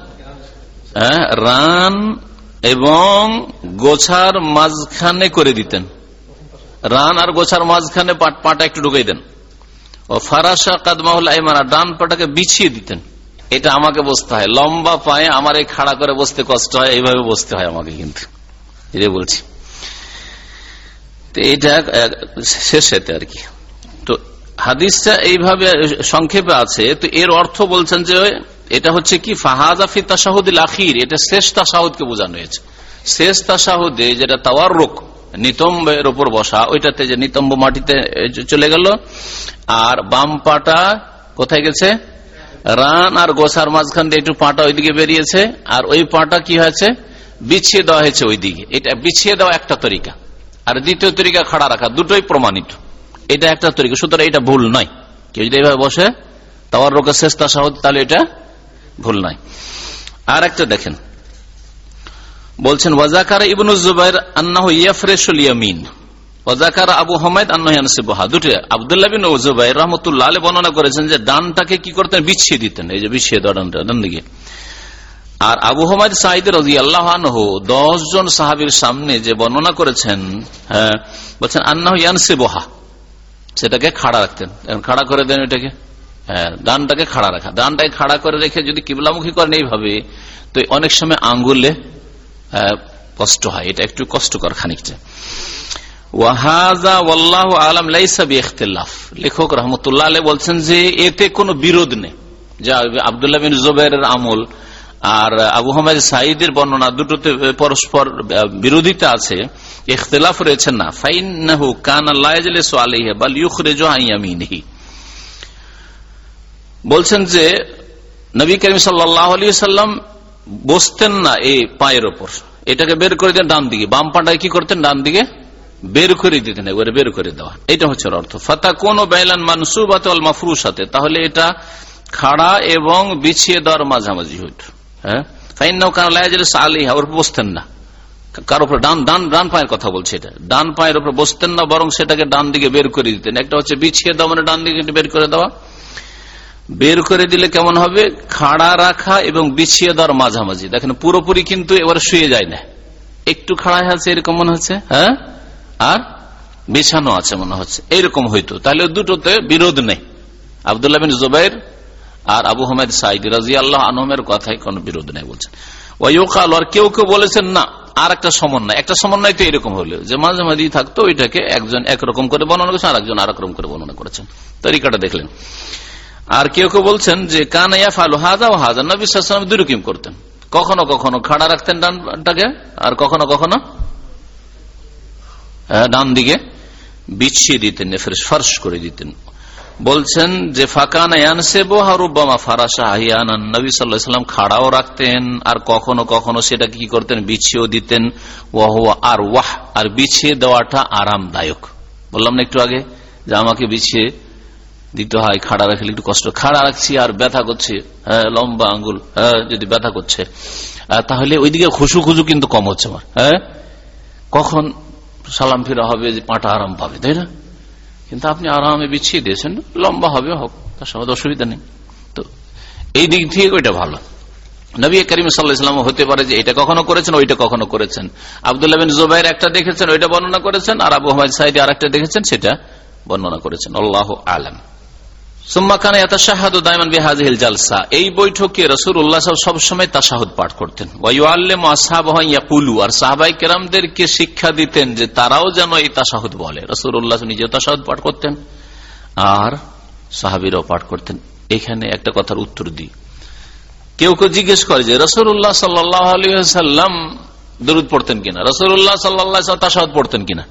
হ্যাঁ রান এবং গোছার মাঝখানে করে দিতেন। রান আর গোছার মাঝখানে পাটা একটু ঢুকাই দেন। ও ফারাসা কাদমাহুল আইমানা ডান পাটাকে বিছিয়ে দিতেন। এটা আমাকে বসতে হয়। লম্বা পায়ে আমার এই খাড়া করে বসতে কষ্ট হয়, এইভাবে বসতে হয় আমাকে কিন্তু। এটা বলছি। এটা শেষেতে আর কি। হাদিসটা এইভাবে সংক্ষেপে আছে, তো এর অর্থ বলছেন যে এটা হচ্ছে কি ফাহাজাফি তাসাহুদুল আখির, এটা শেষ তাসাহুদকে বোঝানো হয়েছে। শেষ তাসাহুদে যেটা তাওয়ার রোগ নিতম্বের ওপর বসা, ওইটাতে যে নিতম্ব মাটিতে চলে গেল, আর বাম পাটা কোথায় গেছে? রান আর গোসার মাঝখান দিয়ে একটু পাটা ওইদিকে বেরিয়েছে, আর ওই পাটা কি হয়েছে? বিছিয়ে দেওয়া হয়েছে ওইদিকে। এটা বিছিয়ে দেওয়া একটা তরিকা। আর দ্বিতীয় তরিকা খাড়া রাখা, দুটোই প্রমাণিত। এটা একটা তরিকা, সুতরাং এটা ভুল নয়। কেউ যদি এইভাবে বসে তাওয়ার রোগের শেষ তাসাহদ তাহলে এটা ভুল নয়। আর একটা দেখেন। বলছেন, ওয়াজাকার ইবনু জুবাইর আন্নাহ ইয়াফরেশুল ইয়ামিন। ওয়াজাকার আবু হমায়দ আন্নাহানসিবহা দুটি, আবদুল্লাহ বিন জুবাইর রহমতুল্লাহ আলী বর্ণনা করেছেন যে ডানটাকে কি করতেন? বিছিয়ে দিতেন। এই যে বিছিয়ে দেওয়া ডান দিকে। আর আবু হমায়দ সাইদ রাজি আল্লাহ দশ জন সাহাবির সামনে যে বর্ণনা করেছেন হ্যাঁ বলছেন, আন্নাহ ইয়ানসিবহা। সেটাকে খাড়া রাখতেন এখন খাড়া করে দেন এটাকে। হ্যাঁ ডানটাকে খাড়া রাখা। ডানটাকে খাড়া করে রেখে যদি কিবলামুখী করেন এইভাবে তো অনেক সময় আঙ্গুলে আহ, কষ্ট হয়। এটা একটু কষ্টকর খানিকটা। ওয়াহাজা ওয়াল্লাহ আলম লাইসাবি ইখতিলাফ লেখক রহমতুল্লাহ আলী বলছেন যে এতে কোনো বিরোধ নেই। যা আবদুল্লাহ বিন জুবাইরের আমল আর আবু হামাদ সাইদের বর্ণনা দুটোতে পরস্পর বিরোধিতা আছে। ইখতিলাফ রয়েছে না ফাইনাহু কানা লা ইয়াজলিসু আলাইহি বাল বলছেন যে নবী করিম সাল্লাম বসতেন না এই পায়ের ওপর এটাকে বের করে দেন ডান দিকে বাম পাটায় কি করতেন ডান দিকে বের করে দিতেন একবারে বের করে দেওয়া এটা হচ্ছে অর্থ ফাতা কোন বাইলান মানসুবাত মাফরুর সাথে তাহলে এটা খাড়া এবং বিছিয়ে দেওয়ার মাঝামাঝি হইত। হ্যাঁ? ফাইনাও কারণ আলিহা ওর বসতেন না। কার উপর? ডান ডান ডান পায়ের কথা বলছে এটা। ডান পায়ের উপর বসতেন না, বরং সেটাকে ডান দিকে বের করে দিতেন। একটা হচ্ছে বিছিয়ে দেওয়া মানে ডান দিকে বের করে দেওয়া। বের করে দিলে কেমন হবে? খাড়া রাখা এবং বিছিয়ে দেওয়ার মাঝামাঝি। দেখেন, পুরোপুরি কিন্তু এবার শুয়ে যায় না। একটু খাড়া আছে, এরকম মনে হচ্ছে? হ্যাঁ? আর বিছানো আছে মনে হচ্ছে। এরকম হইতো। তাহলে দুটোতে বিরোধ নেই। আবদুল্লাহ বিন জুবাইর আর আবু হামেদ সাইদ রাজি আল্লাহ আনহমের কথায় কোন বিরোধ নেই বলছেন। ওয়াইকাল আর কেউ কেউ বলেছেন না। আর একটা সমন্বয়। একটা সমন্বয় তো এরকম হলো যে মাঝে মাঝে থাকতো, ওইটাকে একজন একরকম করে বর্ণনা করেছেন আর একজন আর রকম করে বর্ণনা করেছেন। তরিকাটা দেখলেন। আর কেউ কেউ বলছেন যে কানাইয়া ফালু হাজা ও হাজা নবী সাল্লাম দুরকিম করতেন। কখনো কখনো খাড়া রাখতেন ডানটাকে, আর কখনো কখনো ডান দিকে বিছিয়ে দিতেন ফের ফার্স করে দিতেন। বলছেন যে নবী সাল্লাম খাড়াও রাখতেন আর কখনো কখনো সেটা কি করতেন? বিছিয়েও দিতেন। ওয়াহ আর ওয়াহ আর বিছিয়ে দেওয়াটা আরামদায়ক। বললাম না একটু আগে যে, আমাকে বিছিয়ে দিতে হয়, খাড়া রাখলে একটু কষ্ট। খাড়া রাখছি আর ব্যথা করছে। হ্যাঁ লম্বা আঙ্গুল। হ্যাঁ যদি ব্যথা করছে। তাহলে ওইদিকে খুশু খুশু কিন্তু কম হচ্ছে আমার। হ্যাঁ কখন সালাম ফিরা হবে যে, পাটা আরাম পাবে? তাই না? কিন্তু আপনি আরামে বিছিয়ে দিয়েছেন, লম্বা হবে, হোক, তার সঙ্গে অসুবিধা নেই। তো এই দিক থেকে ওইটা ভালো। নবী করিম সাল্লাহাম হতে পারে যে এটা কখনো করেছেন, ওইটা কখনো করেছেন। আবদুল্লাহ বিন জুবাইর একটা দেখেছেন, ওইটা বর্ণনা করেছেন, আর আবু হামাদ সাইদি আর দেখেছেন, সেটা বর্ণনা করেছেন। আল্লাহ আলম। এই বৈঠকে রসুল উল্লাহ সবসময় তাসাহুদ পাঠ করতেন। আর সাহাবাই শিক্ষা দিতেন যে তারাও যেন এই তাসাহুদ বলে। রসুল উল্লাহ নিজেও তাসাহুদ পাঠ করতেন, আর সাহাবিরাও পাঠ করতেন। এখানে একটা কথার উত্তর দিই। কেউ কেউ জিজ্ঞেস করে যে রসুল্লাহ সাল্লাম দরুদ পড়তেন কিনা? রসুল্লাহ সাল্লাহ তাসাহুদ পড়তেন কিনা?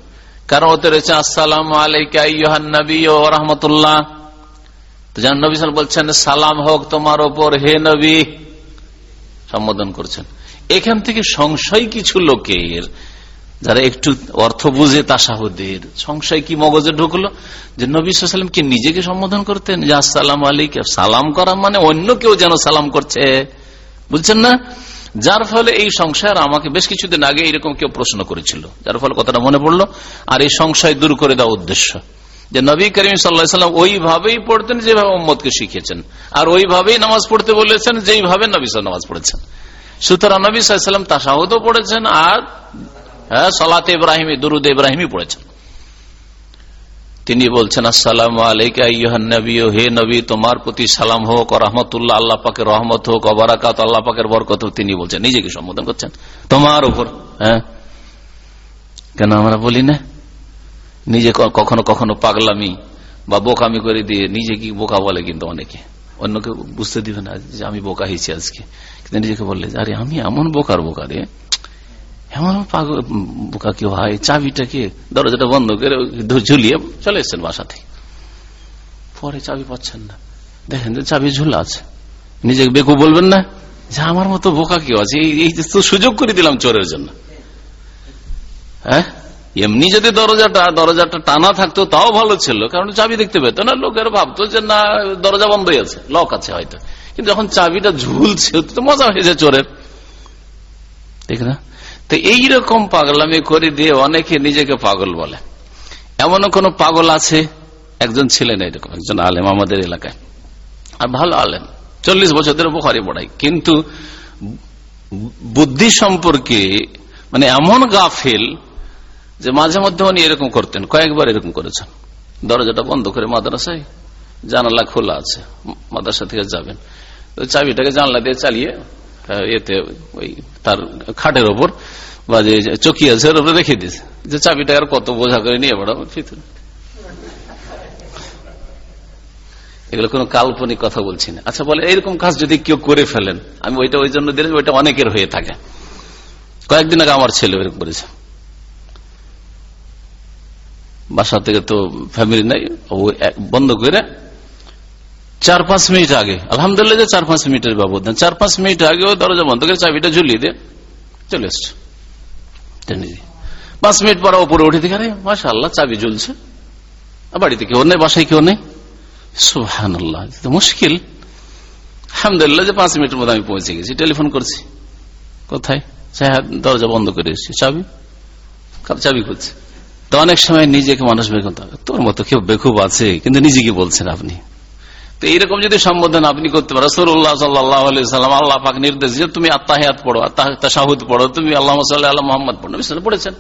কারণ ওতে রয়েছে, আসসালাম আলাইকানবী ও রহমতুল্লাহ। জান নবী বলছেন, সালাম হোক তোমার ওপর, হে নবী। সম্বোধন করছেন। এখান থেকে সংশয় কিছু লোকের, যারা একটু অর্থ বুঝে তাসাহুদের, সংশয় কি মগজে ঢুকলো? যে নবী সাল্লাম কি নিজেকে সম্বোধন করতেন? যে আসসালাম আলিক সালাম করা মানে অন্য কেউ যেন সালাম করছে। বুঝছেন না? যার ফলে এই সংশয় আমাকে বেশ কিছুদিন আগে এরকম কেউ প্রশ্ন করেছিল। যার ফলে কথাটা মনে পড়ল। আর এই সংশয় দূর করে দেওয়া উদ্দেশ্য। যে নবী করিম সাল্লাম ওইভাবেই পড়তেন যেভাবে মোহাম্মদকে শিখেছেন আর ওইভাবেই নামাজ পড়তে বলেছেন যেইভাবে নবী সাল নামাজ পড়েছেন। সুতরাং নবী সাল্লাম তাসাহুদও পড়েছেন আর হ্যাঁ সলাতে ইব্রাহিম, দুরুদ ইব্রাহিমই পড়েছেন। তিনি বলছেন, আসসালাম আলাইকানবী হে নবী, তোমার প্রতি সালাম হোক রহমতুল্লাহ, আল্লাহ পাকের রহমত হোক অবরাকাত আল্লাহ পাকের বরকত হোক। তিনি বলছেন, নিজেকে সম্বোধন করছেন। তোমার উপর হ্যাঁ। কেন আমরা বলি না? নিজে কখনো কখনো পাগলামি বা বোকামি করে দিয়ে নিজে কি বোকা বলে কিন্তু অনেকে। অন্যকে বুঝতে দিবে না যে আমি বোকা হয়েছি আজকে। কিন্তু নিজেকে বললে, আরে, আমি এমন বোকার বোকা রে। এমন বোকা কি হয়। চাবিটাকে দরজাটা বন্ধ করে ঝুলিয়ে চলে এসছেন বাসা থেকে পরে চাবি পাচ্ছেন না। দেখেন যে চাবি ঝুলা আছে। নিজেকে বেকু বলবেন না যে আমার মতো বোকা কেউ আছে। এই তো সুযোগ করে দিলাম চোরের জন্য। হ্যাঁ? এমনি যদি দরজাটা দরজাটা টানা থাকতো, তাও ভালো ছিল। কারণ চাবি দেখতে পেত না, লোকের ভাবতো যে না, দরজা বন্ধ হয়ে আছে লক আছে হয়তো। কিন্তু যখন চাবিটা ঝুলছে, তো মজা হয়েছে চোরের। ঠিক না? তো এইরকম পাগলামি করে দিয়ে অনেকে নিজেকে পাগল বলে। এমনও কোন পাগল আছে? একজন ছিলেন এরকম, একজন আলেম আমাদের এলাকায়। আর ভালো আলেম। চল্লিশ বছর ধরে বোখারি পড়াই কিন্তু বুদ্ধি সম্পর্কে মানে এমন গাফিল যে মাঝে মধ্যে উনি এরকম করতেন, কয়েকবার এরকম করেছেন। দরজাটা বন্ধ করে মাদ্রাসায় জানালা খোলা আছে, মাদ্রাসা থেকে যাবেন। তো চাবিটাকে জানলা দিয়ে চালিয়ে এতে ওই তার খাটের ওপর বা যে চকি আছে, ওর রেখে দিয়েছে। যে চাবিটা আর কত বোঝা করে নিয়ে বেড়াবো ভিতরে এগুলো কোন কাল্পনিক কথা বলছি না। আচ্ছা বলে এইরকম কাজ যদি কেউ করে ফেলেন, আমি ওইটা ওই জন্য দিলাম ওইটা অনেকের হয়ে থাকে। কয়েকদিন আগে আমার ছেলে এরকম করেছে। বাসা থেকে তো ফ্যামিলি নাই, ও বন্ধ করে চার পাঁচ মিনিট আগে, আলহামদুলিল্লাহ যে চার পাঁচ মিনিটের ব্যবধান চার পাঁচ মিনিট আগে ও দরজা বন্ধ করে চাবিটা ঝুলিয়ে দিয়ে চলে এসছে। পাঁচ মিনিট পর ওপরে উঠে দেখে, আরে মাসা আল্লাহ চাবি ঝুলছে। বাড়িতে কেউ নেই, বাসায় কেউ নেই। সুহান মুশকিল। আলহামদুলিল্লাহ যে পাঁচ মিনিটের মধ্যে আমি পৌঁছে গেছি, টেলিফোন করছি। কোথায়? দরজা বন্ধ করে এসেছি, চাবি? চাবি করছে তো অনেক সময় নিজেকে মানুষ বেকুব তোর মতো কেউ বেকুব আছে, কিন্তু নিজেকে বলছেন আপনি। তো এইরকম যদি সম্বোধন আপনি করতে পারো সরুল্লাহ সাল্লাম আল্লাহ পাক নির্দেশ যে তুমি আত্মাহাত পড়ো আত্মাহুদ পড়ো, তুমি আল্লাহ আল্লাহ মোহাম্মদ পড়ো। বিশ্বনে পড়েছেন।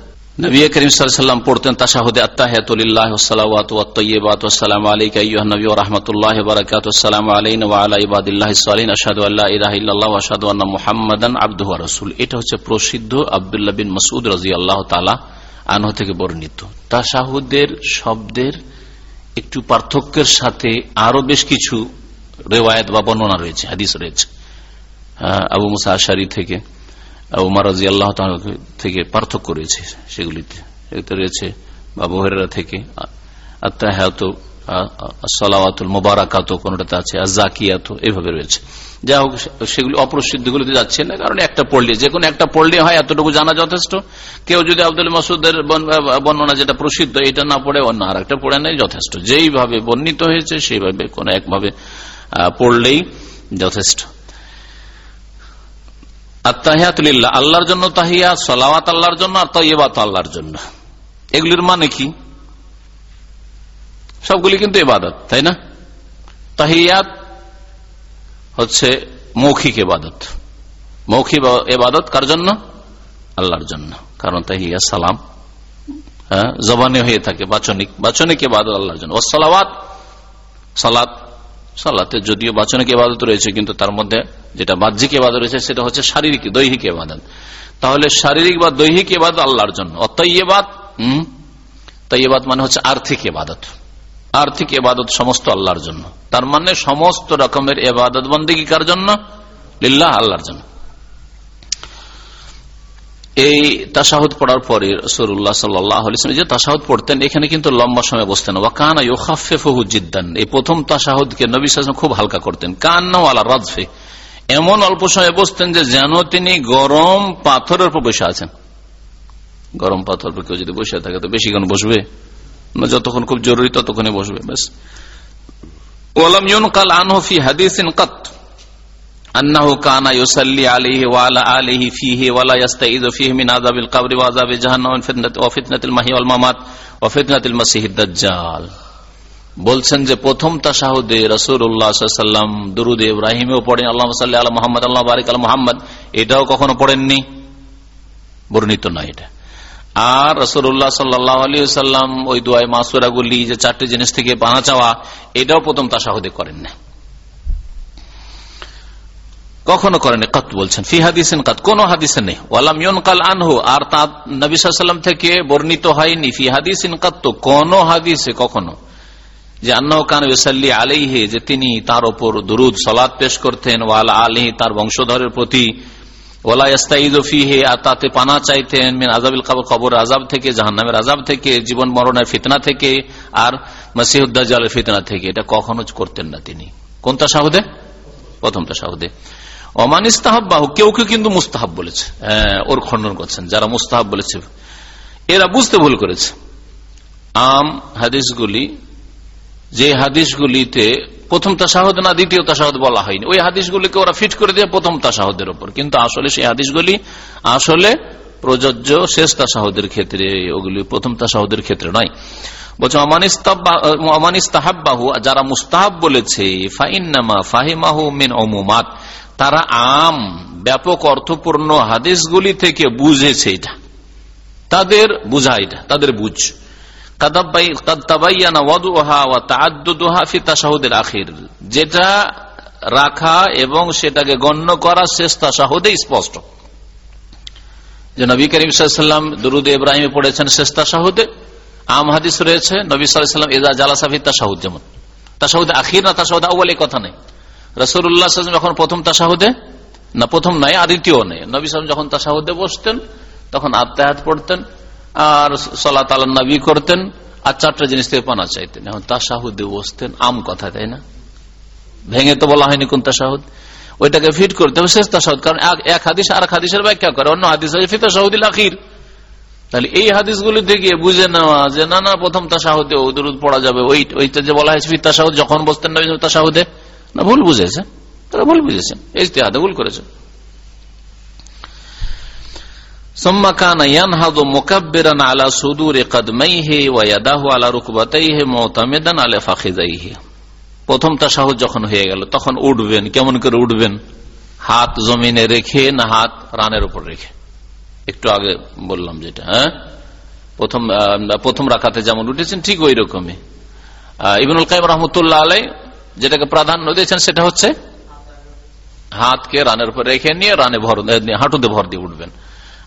নবী করিম পড়তেন, তাশাহুদে আত্তাহিয়াতুল্লাহ সালাওয়াত ওয়াত ওয়াসসালাম আলাইকা আইয়ুহান নবী, ওয়া রাহমাতুল্লাহি ওয়া বারাকাতুহু। আসসালামু আলাইনা ওয়া আলা ইবাদিল্লাহি সালিহিন, আশহাদু আল্লা ইলাহা ইল্লাল্লাহ, ওয়া আশহাদু আন্না মুহাম্মাদান আবদুহু ওয়া রাসূল। এটা হচ্ছে প্রসিদ্ধ আব্দুল্লাহ বিন মাসউদ রাদিয়াল্লাহু তাআলা আনহু থেকে বর্ণিত। তাসাহুদের শব্দের একটু পার্থক্যের সাথে আরও বেশ কিছু রেওয়ায়ত বা বর্ণনা রয়েছে, হাদিস রয়েছে। আবু মুসা আশারি থেকে, আবু মারাজি আল্লাহ থেকে পার্থক্য রয়েছে সেগুলিতে। রয়েছে বা বহেরা থেকে আত্মাহাত সালাওয়াতুল মোবারাকাত কোনটাতে আছে জাকিয়াত এভাবে রয়েছে। যা হোক সেগুলি অপ্রসিদ্ধগুলিতে যাচ্ছে না, কারণ একটা পড়লে যে কোনো একটা পড়লে হয়, এতটুকু জানা যথেষ্ট। কেউ যদি আব্দুল মাসুদের বর্ণনা যেটা প্রসিদ্ধ, এটা না পড়ে অন্য আর একটা পড়ে নেই যথেষ্ট। যেইভাবে বর্ণিত হয়েছে, সেইভাবে কোন একভাবে পড়লেই যথেষ্ট। আত্মাহিয়াতুল্লাহ আল্লাহর জন্য তাহিয়া সলাওয়াত আল্লাহর জন্য আর তৈবাত আল্লাহর জন্য। এগুলির মানে কি? সবগুলি কিন্তু এবাদত তাই না? তাহিয়াত হচ্ছে মৌখিক এবাদত মৌখিক এবাদত কার জন্য? আল্লাহর জন্য। কারণ তাহিয়া সালাম হ্যাঁ জবানে হয়ে থাকে, বাচনিক বাচনিক এবাদত আল্লাহর জন্য। ও সালাত, সালাতে যদিও বাচনিক এবাদত রয়েছে, কিন্তু তার মধ্যে যেটা বাহ্যিক এবাদত রয়েছে, সেটা হচ্ছে শারীরিক, দৈহিক এবাদত তাহলে শারীরিক বা দৈহিক এবাদত আল্লাহর জন্য। অতএবাদ হম? তৈবাদ মানে হচ্ছে আর্থিক এবাদত আর্থিক এবাদত সমস্ত আল্লাহর জন্য। তার মানে সমস্ত রকমের এবাদত বন্দী কার জন্য? লিল্লাহ আল্লাহর জন্য। এই তাসাহুদ পড়ার পরে সরুল্লাহ সাল্লাম যে তাসাহুদ পড়তেন, এখানে কিন্তু লম্বা সময় বসতেন। ওয়াকানা ইউখাফেফহু জিদ্দান। এই প্রথম তাসাহুদকে নবী সালাম খুব হালকা করতেন। কান্না আলা রাজফে। এমন অল্প সময় বসতেন যে যেন তিনি গরম পাথরের উপর বসে আছেন। গরম পাথর কেউ যদি বসে থাকে তো বেশিক্ষণ বসবে? না যতক্ষণ খুব জরুরি ততক্ষণে বসবে বেশ ওলাম ইউনকাল আনহফি হাদিসিন কাত أنه كان يصلي عليه وعلى آله فيه ولا يستعيذ فيه من عذاب القبر وعذاب جهنم وفتنة المحيا والممات وفتنة المسيح الدجال বলছেন যে প্রথম তাসাহুদে রসুল্লাহাম দুরুদ ইব্রাহিমেও পড়েন আল্লাহ সাল্লাহ আল মোহাম্মদ আল্লাহ বারিক আল মোহাম্মদ এটাও কখনো পড়েননি বর্ণিত নয় এটা আর রসুল্লাহ সাল্লাহ আলী সাল্লাম ওই দুয়াই মাসুরাগুলি যে চারটি জিনিস থেকে পানা চাওয়া, এটাও প্রথম তাসাহুদে করেন না কখনো করেনি কত বলছেন, ফি হাদিসেন কাত, কোন হাদিসে নেই। ওয়ালাম কাল আনহু, আর তা নবী থেকে বর্ণিত হয়নি, ফি হাদিসিন কাত কোন হাদিসে কখনো। যে আন্নাহ কান ইউসাল্লি আলাইহে, যে তিনি তার ওপর দুরুদ সলাদ পেশ করতেন, ওয়াল আলহি, তার বংশধরের প্রতি তাতে পানা চাইতেন মিন আজাবিল কবর আজাব থেকে, জাহান্নামের আজাব থেকে, জীবন মরণের ফিতনা থেকে, আর মাসিহুদ্দালের ফিতনা থেকে। এটা কখনো করতেন না তিনি। কোনটা সাহুদে প্রথমটা সাহুদে অমান ইস্তাহাব বাহু কেউ কেউ কিন্তু মুস্তাহাব বলেছে। ওর খণ্ডন করছেন, যারা মুস্তাহাব বলেছে। এরা বুঝতে ভুল করেছে। আম হাদিসগুলি যে হাদিসগুলিতে প্রথম তাসাহদ না দ্বিতীয় তাসাহদ বলা হয়নি। ওই হাদিসগুলিকে ওরা ফিট করে দিয়ে প্রথম তাসাহদের উপর। কিন্তু আসলে সেই হাদিসগুলি আসলে প্রযোজ্য শেষ তাসাহদের ক্ষেত্রে, ওগুলি প্রথম তাসাহদের ক্ষেত্রে নয়। বলছে অমানিস্তাহাব্বাহু যারা মুস্তাহাব বলেছে ফাইনামা ফাহিমাহু মিন অমুমাত তারা আম, ব্যাপক অর্থপূর্ণ হাদিসগুলি থেকে বুঝেছে এটা। তাদের বুঝা এটা, তাদের বুঝ। যেটা রাখা এবং সেটাকে গণ্য করা শেষ তাসাহুদে স্পষ্ট। যে নবী করিম সাল্লাম দরুদ ইব্রাহিমে পড়েছেন শেষ তাসাহুদে আম হাদিস রয়েছে, নবী সাল্লাম এজা জালাসাফি তাসাহুদ যেমন। তাসাহুদে আখির না তাসাহুদ আউ্বাল এই কথা নেই। রসুল্লাহ যখন প্রথম তাসাহুদে না প্রথম নয় আর দ্বিতীয় নেই নবী সালাম যখন তাসাহুদে বসতেন, তখন আত্মাহাত পড়তেন। আর সলা তালা নবী করতেন, আর চারটা জিনিস থেকে পানা চাইতেন। এখন তাসাহুদে বসতেন, আম কথা, তাই না? ভেঙে তো বলা হয়নি কোন তাসাহুদ ওইটাকে ফিট করতে হবে, শেষ তাসাহুদ কারণ এক হাদিস আর হাদিসের ব্যাখ্যা করে, অন্য হাদিস আছে ফিতা সাহুদিল আখির। তাহলে এই হাদিসগুলি থেকে বুঝে নেওয়া যে, না না, প্রথম তাসাহুদে দরুদ পড়া যাবে, ওই, ওইটা যে বলা হয়েছে ফিতা সাহুদ যখন বসতেন নবী তাসাহুদে না ভুল বুঝেছে। তারা ভুল বুঝেছে এই ভুল করেছে। ثم كان ينهض مكبرا على صدور قدميه ويداه على ركبتيه معتمدا على فخذيه প্রথম তাসাহুদ যখন হয়ে গেল তখন উঠবেন কেমন করে উঠবেন হাত জমিনে রেখে না হাত রানের উপর রেখে একটু আগে বললাম যেটা হ্যাঁ প্রথম প্রথম রাখাতে যেমন উঠেছেন ঠিক ওই রকমই ইবনুল কাইম রহমতুল্লাহ আলাই যেটাকে প্রাধান্য দিয়েছেন সেটা হচ্ছে হাতকে রানের উপর রেখে নিয়ে রানে ভর হাঁটুতে ভর দিয়ে উঠবেন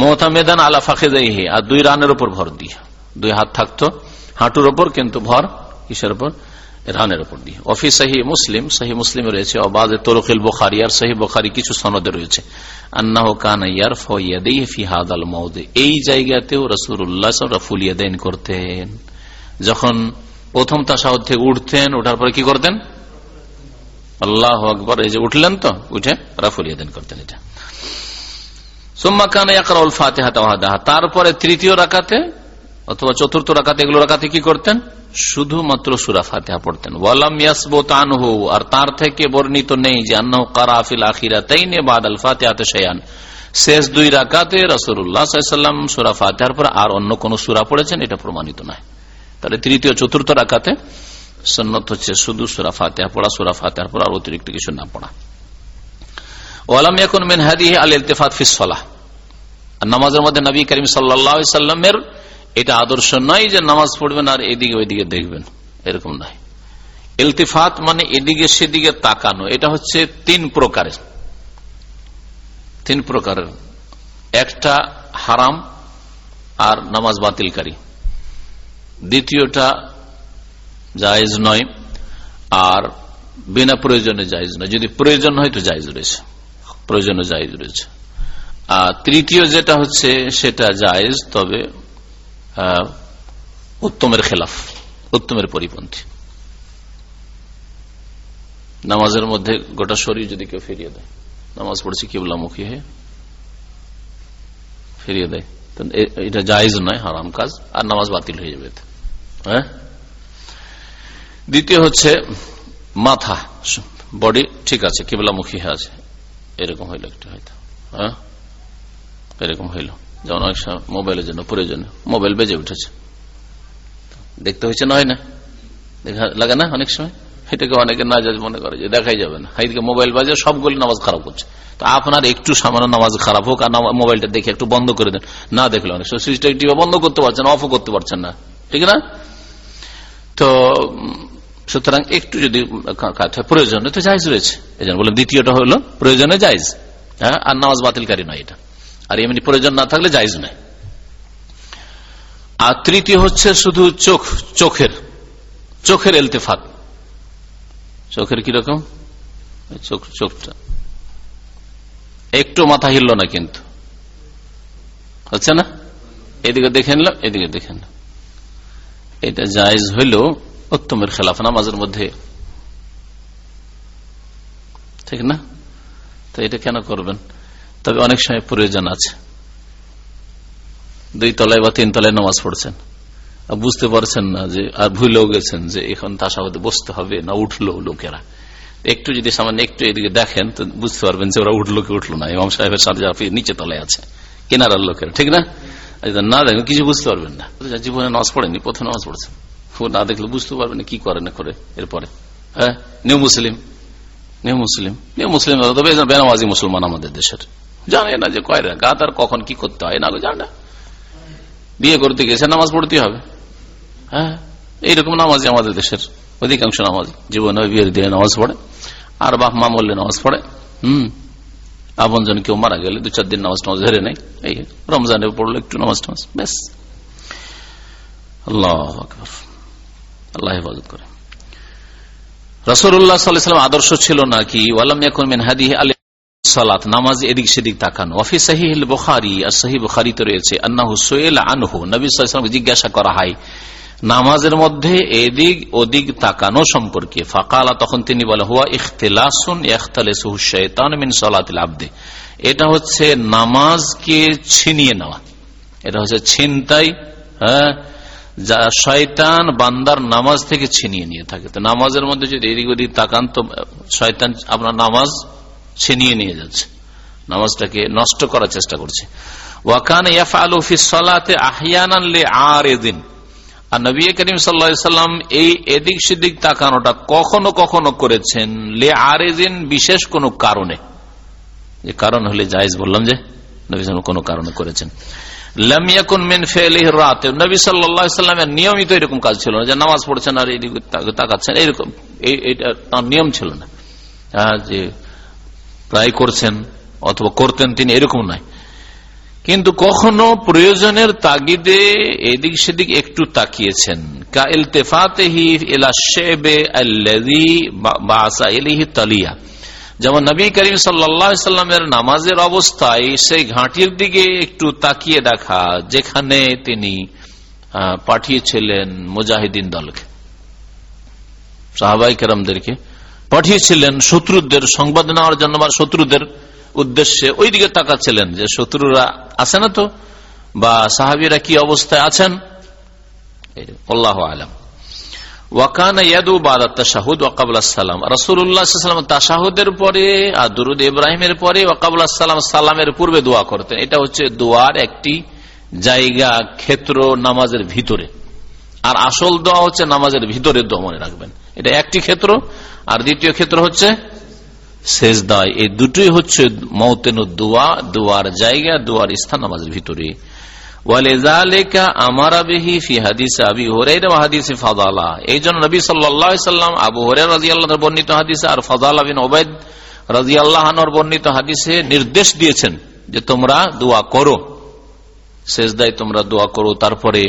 মোহতামেদান আলা ফাঁকে দেয় আর দুই রানের ওপর ভর দিয়ে। দুই হাত থাকতো হাঁটুর ওপর কিন্তু ভর কিসের ওপর রানের ওপর দিয়ে। অফিস সাহি মুসলিম সাহি মুসলিম রয়েছে অবাজ তরকিল বোখারি, আর সাহি বোখারি কিছু সনদে রয়েছে। আন্নাহ কান ইয়ার ফিয়াদেই ফি হাদ আল মৌদে এই জায়গাতেও রসুল্লাহ রফুলিয়াদেন করতেন। যখন প্রথম তাসাউদ থেকে উঠতেন, ওঠার পরে কি করতেন? আল্লাহ আকবর, এই যে উঠলেন তো, উঠে রাফুলিয়াদেন করতেন এটা। তারপরে তৃতীয় রাকাতে অথবা চতুর্থ রাকাতে এগুলো রাকাতে কি করতেন? শুধুমাত্র সুরা ফাতেহা পড়তেন। ওয়ালাম ইয়াসবো আর তার থেকে বর্ণিত নেই যে আন্না কারাফিল আখিরা তাই নে বাদ আল ফাতেহাতে শেয়ান শেষ দুই রাকাতে রসুল্লাহাম সুরা ফাতেহার পর আর অন্য কোন সুরা পড়েছেন? এটা প্রমাণিত নয়। তাহলে তৃতীয়, চতুর্থ রাকাতে সন্ন্যত হচ্ছে শুধু সুরা ফাতেহা পড়া, সুরা ফাতেহার পর আর অতিরিক্ত কিছু না পড়া। ওয়ালাম এখন মেন আল ইলতেফাত নামাজের মধ্যে নবী করিম সাল্লামের এটা আদর্শ নয় যে নামাজ পড়বেন আর এদিকে ওইদিকে দেখবেন। এরকম মানে এদিকে সেদিকে তাকানো। এটা হচ্ছে তিন প্রকারের। তিন প্রকারের। একটা হারাম আর নামাজ বাতিলকারী। দ্বিতীয়টা জায়েজ নয় আর বিনা প্রয়োজনে জায়েজ নয়। যদি প্রয়োজন হয় তো জায়েজ রয়েছে। প্রয়োজনে জায়েজ রয়েছে। আর তৃতীয় যেটা হচ্ছে, সেটা জায়েজ, তবে উত্তমের খেলাফ, উত্তমের পরিপন্থী। নামাজের মধ্যে গোটা শরীর যদি কেউ ফিরিয়ে দেয়, নামাজ পড়ছে কেবলামুখী হয়ে ফিরিয়ে দেয় এটা জায়েজ নয়, হারাম কাজ, আর নামাজ বাতিল হয়ে যাবে হ্যাঁ? দ্বিতীয় হচ্ছে, মাথা, বডি ঠিক আছে, কেবলামুখী হয়ে আছে। এরকম হইল একটা হয়তো। হ্যাঁ? এরকম হইল। যেমন অনেক সময় মোবাইলের জন্য প্রয়োজন মোবাইল বেজে উঠেছে। দেখতে হয়েছে না হয় না? দেখা লাগে না অনেক সময়? এটাকে অনেকে না মনে করে যে দেখাই যাবে না। এদিকে মোবাইল বাজে, সবগুলি নামাজ খারাপ করছে। তো আপনার একটু সামান্য নামাজ খারাপ হোক আর মোবাইলটা দেখে একটু বন্ধ করে দেন। না দেখলে অনেক সময়। সুইচটা বন্ধ করতে পারছেন অফও করতে পারছেন না। ঠিক না? তো সুতরাং একটু যদি প্রয়োজন তো জায়জ রয়েছে। এই জন্য বললাম, দ্বিতীয়টা হলো, প্রয়োজনে জায়জ। হ্যাঁ আর নামাজ বাতিলকারী নয় এটা। আর এমনি প্রয়োজন না থাকলে জায়জ নয়। আর তৃতীয় হচ্ছে শুধু চোখ, চোখের চোখের এলতেফাত চোখের কীরকম চোখ, চোখটা। একটু মাথা হিলল না কিন্তু। হচ্ছে না? এদিকে দেখে নিলাম, এদিকে দেখে নিলাম। এটা জায়জ হইলেও উত্তমের খেলাফ, নামাজের মধ্যে। ঠিক না? তো এটা কেন করবেন? তবে অনেক সময় প্রয়োজন আছে। দুই তলায় বা তিন তলায় নামাজ পড়ছেন। বুঝতে পারছেন না যে, আর ভুলেও গেছেন যে, এখন তাসাবাদে বসতে হবে না উঠল লোকেরা। একটু যদি সামান্য একটু এদিকে দেখেন, তো বুঝতে পারবেন যে ওরা উঠল কি উঠল না। ইমাম সাহেবের সাথে নিচে তলায় আছে, কেনারার লোকেরা। ঠিক না? না দেখেন, কিছু বুঝতে পারবেন না। জীবনে নামাজ পড়েনি প্রথম নামাজ পড়ছেন। না দেখলে বুঝতে পারবেন কি করে, না করে, এরপরে। হ্যাঁ? New Muslim. New Muslim. New Muslim তবে বেনামাজি মুসলমান আমাদের দেশের। জানে না যে কয় গা তার কখন কি করতে হয় না জানে না। বিয়ে করতে গেছে, নামাজ পড়তে হবে। হ্যাঁ? এইরকম নামাজি আমাদের দেশের, অধিকাংশ নামাজ। জীবনে বিয়ের দিনে নামাজ পড়ে, আর বাপ মা মরলে নামাজ পড়ে, হম? আপন জন কেউ মারা গেলে দু চার দিন নামাজ টামাজ ধরে নেই এই রমজানে পড়ল একটু নামাজ টামাজ, ব্যাস। আল্লাহ আল্লাহ হেফাজত করে। রসুল্লাহ সাল্লাম আদর্শ ছিল এখন মেনহাদি আলী এটা হচ্ছে নামাজকে ছিনিয়ে নেওয়া। এটা হচ্ছে ছিনতাই হ্যাঁ যা শয়তান বান্দার নামাজ থেকে ছিনিয়ে নিয়ে থাকে। তো নামাজের মধ্যে যদি এদিক ওদিক তাকান, তো শয়তান আপনার নামাজ ছিনিয়ে নিয়ে যাচ্ছে। নামাজটাকে নষ্ট করার চেষ্টা করছে। ওয়াকান ইয়াফআলু ফি সালাতে আহিয়ানান লিআরিদিন আর নবী করিম সাল্লাম এই এদিক সেদিক তাকানোটা কখনো কখনো করেছেন লে আরেদিন বিশেষ কোন কারণে। কারণ হলে জায়জ বললাম যে, নবী কোন কারণে করেছেন। নিয়মিত এরকম কাজ ছিল না। যে নামাজ পড়ছেন আর তাকাচ্ছেন তার নিয়ম ছিল না। যে প্রায় করছেন অথবা করতেন তিনি এরকম নাই কিন্তু কখনো প্রয়োজনের তাগিদে এদিক সেদিক একটু তাকিয়েছেন। তালিয়া। যেমন নবী করিম সাল্লামের নামাজের অবস্থায় সেই ঘাঁটির দিকে একটু তাকিয়ে দেখা, যেখানে তিনি পাঠিয়েছিলেন মুজাহিদিন দলকে। সাহাবাই কেরামদেরকে পাঠিয়েছিলেন শত্রুদের, সংবাদ নেওয়ার জন্য, বা শত্রুদের উদ্দেশ্যে ওই দিকে তাকাচ্ছিলেন যে শত্রুরা আছে না তো? বা সাহাবিরা কি অবস্থায় আছেন? আল্লাহ আলম। পরে আর দুরুদ ইব্রাহিমের পরে পূর্বে দোয়া করতেন। এটা হচ্ছে দোয়ার একটি জায়গা, ক্ষেত্র নামাজের ভিতরে। আর আসল দোয়া হচ্ছে নামাজের ভিতরে দোয়া, মনে রাখবেন। এটা একটি ক্ষেত্র। আর দ্বিতীয় ক্ষেত্র হচ্ছে শেষ দায় এই দুটোই হচ্ছে মৌতেন দোয়া, দোয়ার জায়গা, দোয়ার স্থান আমাদের ভিতরে। এই জন্য সাল্লাম আবু বর্ণিত হাদিসে আর ফদাল বিন ওবায়দ রাজি আল্লাহর বর্ণিত হাদিসে নির্দেশ দিয়েছেন যে তোমরা দোয়া করো। শেষ দায় তোমরা দোয়া করো, তারপরে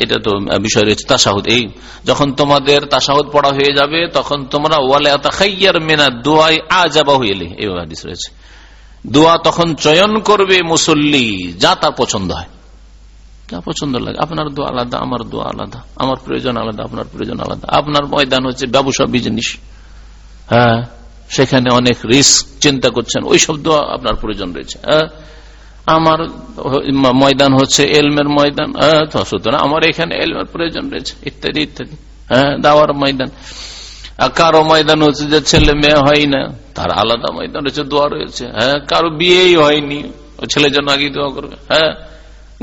এটা তো বিষয় রয়েছে তাসাহুদ এই যখন তোমাদের তাসাহুদ পড়া হয়ে যাবে, তখন তোমরা ওয়ালে মেনা দোয়াই আজাবা হইলে এই হাদিস রয়েছে। দোয়া তখন চয়ন করবে মুসল্লি, যা তার পছন্দ হয়। যা পছন্দ লাগে। আপনার দোয়া আলাদা, আমার দোয়া আলাদা। আমার প্রয়োজন আলাদা, আপনার প্রয়োজন আলাদা। আপনার ময়দান হচ্ছে ব্যবসা বিজনেস হ্যাঁ সেখানে অনেক রিস্ক চিন্তা করছেন। ওই সব দোয়া আপনার প্রয়োজন রয়েছে। হ্যাঁ আমার ময়দান হচ্ছে এলমের ময়দান। সুতরাং আমার এখানে এলমের প্রয়োজন রয়েছে। ইত্যাদি ইত্যাদি। হ্যাঁ দাওয়ার ময়দান। কারও ময়দান হচ্ছে যে ছেলে মেয়ে হয় না, তার আলাদা ময়দান রয়েছে দোয়া রয়েছে। হ্যাঁ কারও বিয়েই হয়নি ছেলের জন্য আগে দোয়া করবে। হ্যাঁ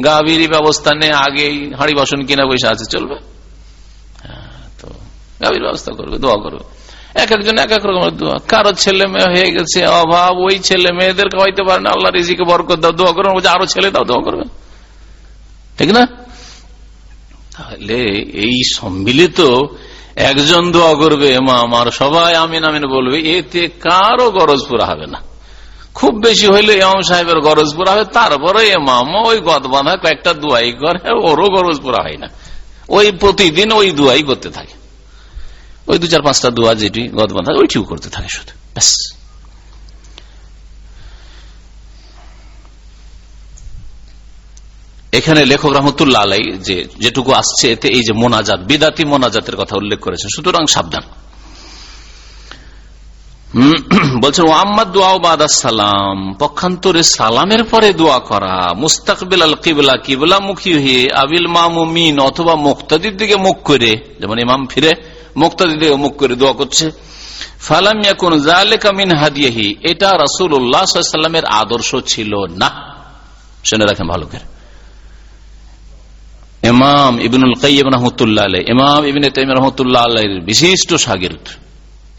গাভীর ব্যবস্থা নেই, আগেই হাঁড়ি বাসন কিনা পয়সা আছে, চলবে। হ্যাঁ তো গাভীর ব্যবস্থা করবে, দোয়া করবে। এক একজন এক এক রকমের দোয়া। কারও ছেলে মেয়ে হয়ে গেছে, অভাব, ওই ছেলে মেয়েদের খাওয়াইতে পারে না, আল্লাহ রিজিকে বরকত দাও, দোয়া করবে আরও ছেলে দাও, দোয়া করবে। ঠিক না? তাহলে এই সম্মিলিত একজন দোয়া করবে, মা, আমার সবাই আমিন আমিন বলবে। এতে কারও গরজ পুরা হবে না। খুব বেশি হইলে ইমাম সাহেবের গরজ পুরা হবে, তারপরে এমাম ওই গদ বাঁধা কয়েকটা দুয়াই করে, ওরও গরজ পুরা হয় না। ওই প্রতিদিন ওই দুয়াই করতে থাকে। ওই দু চার পাঁচটা দোয়া যেটি গদ বাঁধা, ওইটিও করতে থাকে শুধু। ব্যাস। এখানে লেখক রহমতুল্লাহ আলাই যে যেটুকু আসছে এতে এই যে মোনাজাত, বিদাতি মোনাজাতের কথা উল্লেখ করেছে। সুতরাং সাবধান। বলছেন ওয়াম্মাদ দোয়া বাদ সালাম। পক্ষান্তরে সালামের পরে দোয়া করা, মুস্তাকবিল আল কিবলা কিবলা মুখী হয়ে, আবিল মামুমিন অথবা মুক্তাদির দিকে মুখ করে। যেমন ইমাম ফিরে মুক্তাদির দিকে মুখ করে দোয়া করছে, ফালাম ইয়াকুন জালেকা মিন হাদিয়াহি এটা রাসূলুল্লাহ সাল্লাল্লাহু আলাইহি আদর্শ ছিল না। শুনে রাখেন ভালো করে। ইমাম ইবনুল কাইম রহমতুল্লাহ আলাই ইমাম ইবিন তাইম রহমতুল্লাহ আলাইয়ের বিশিষ্ট সাগির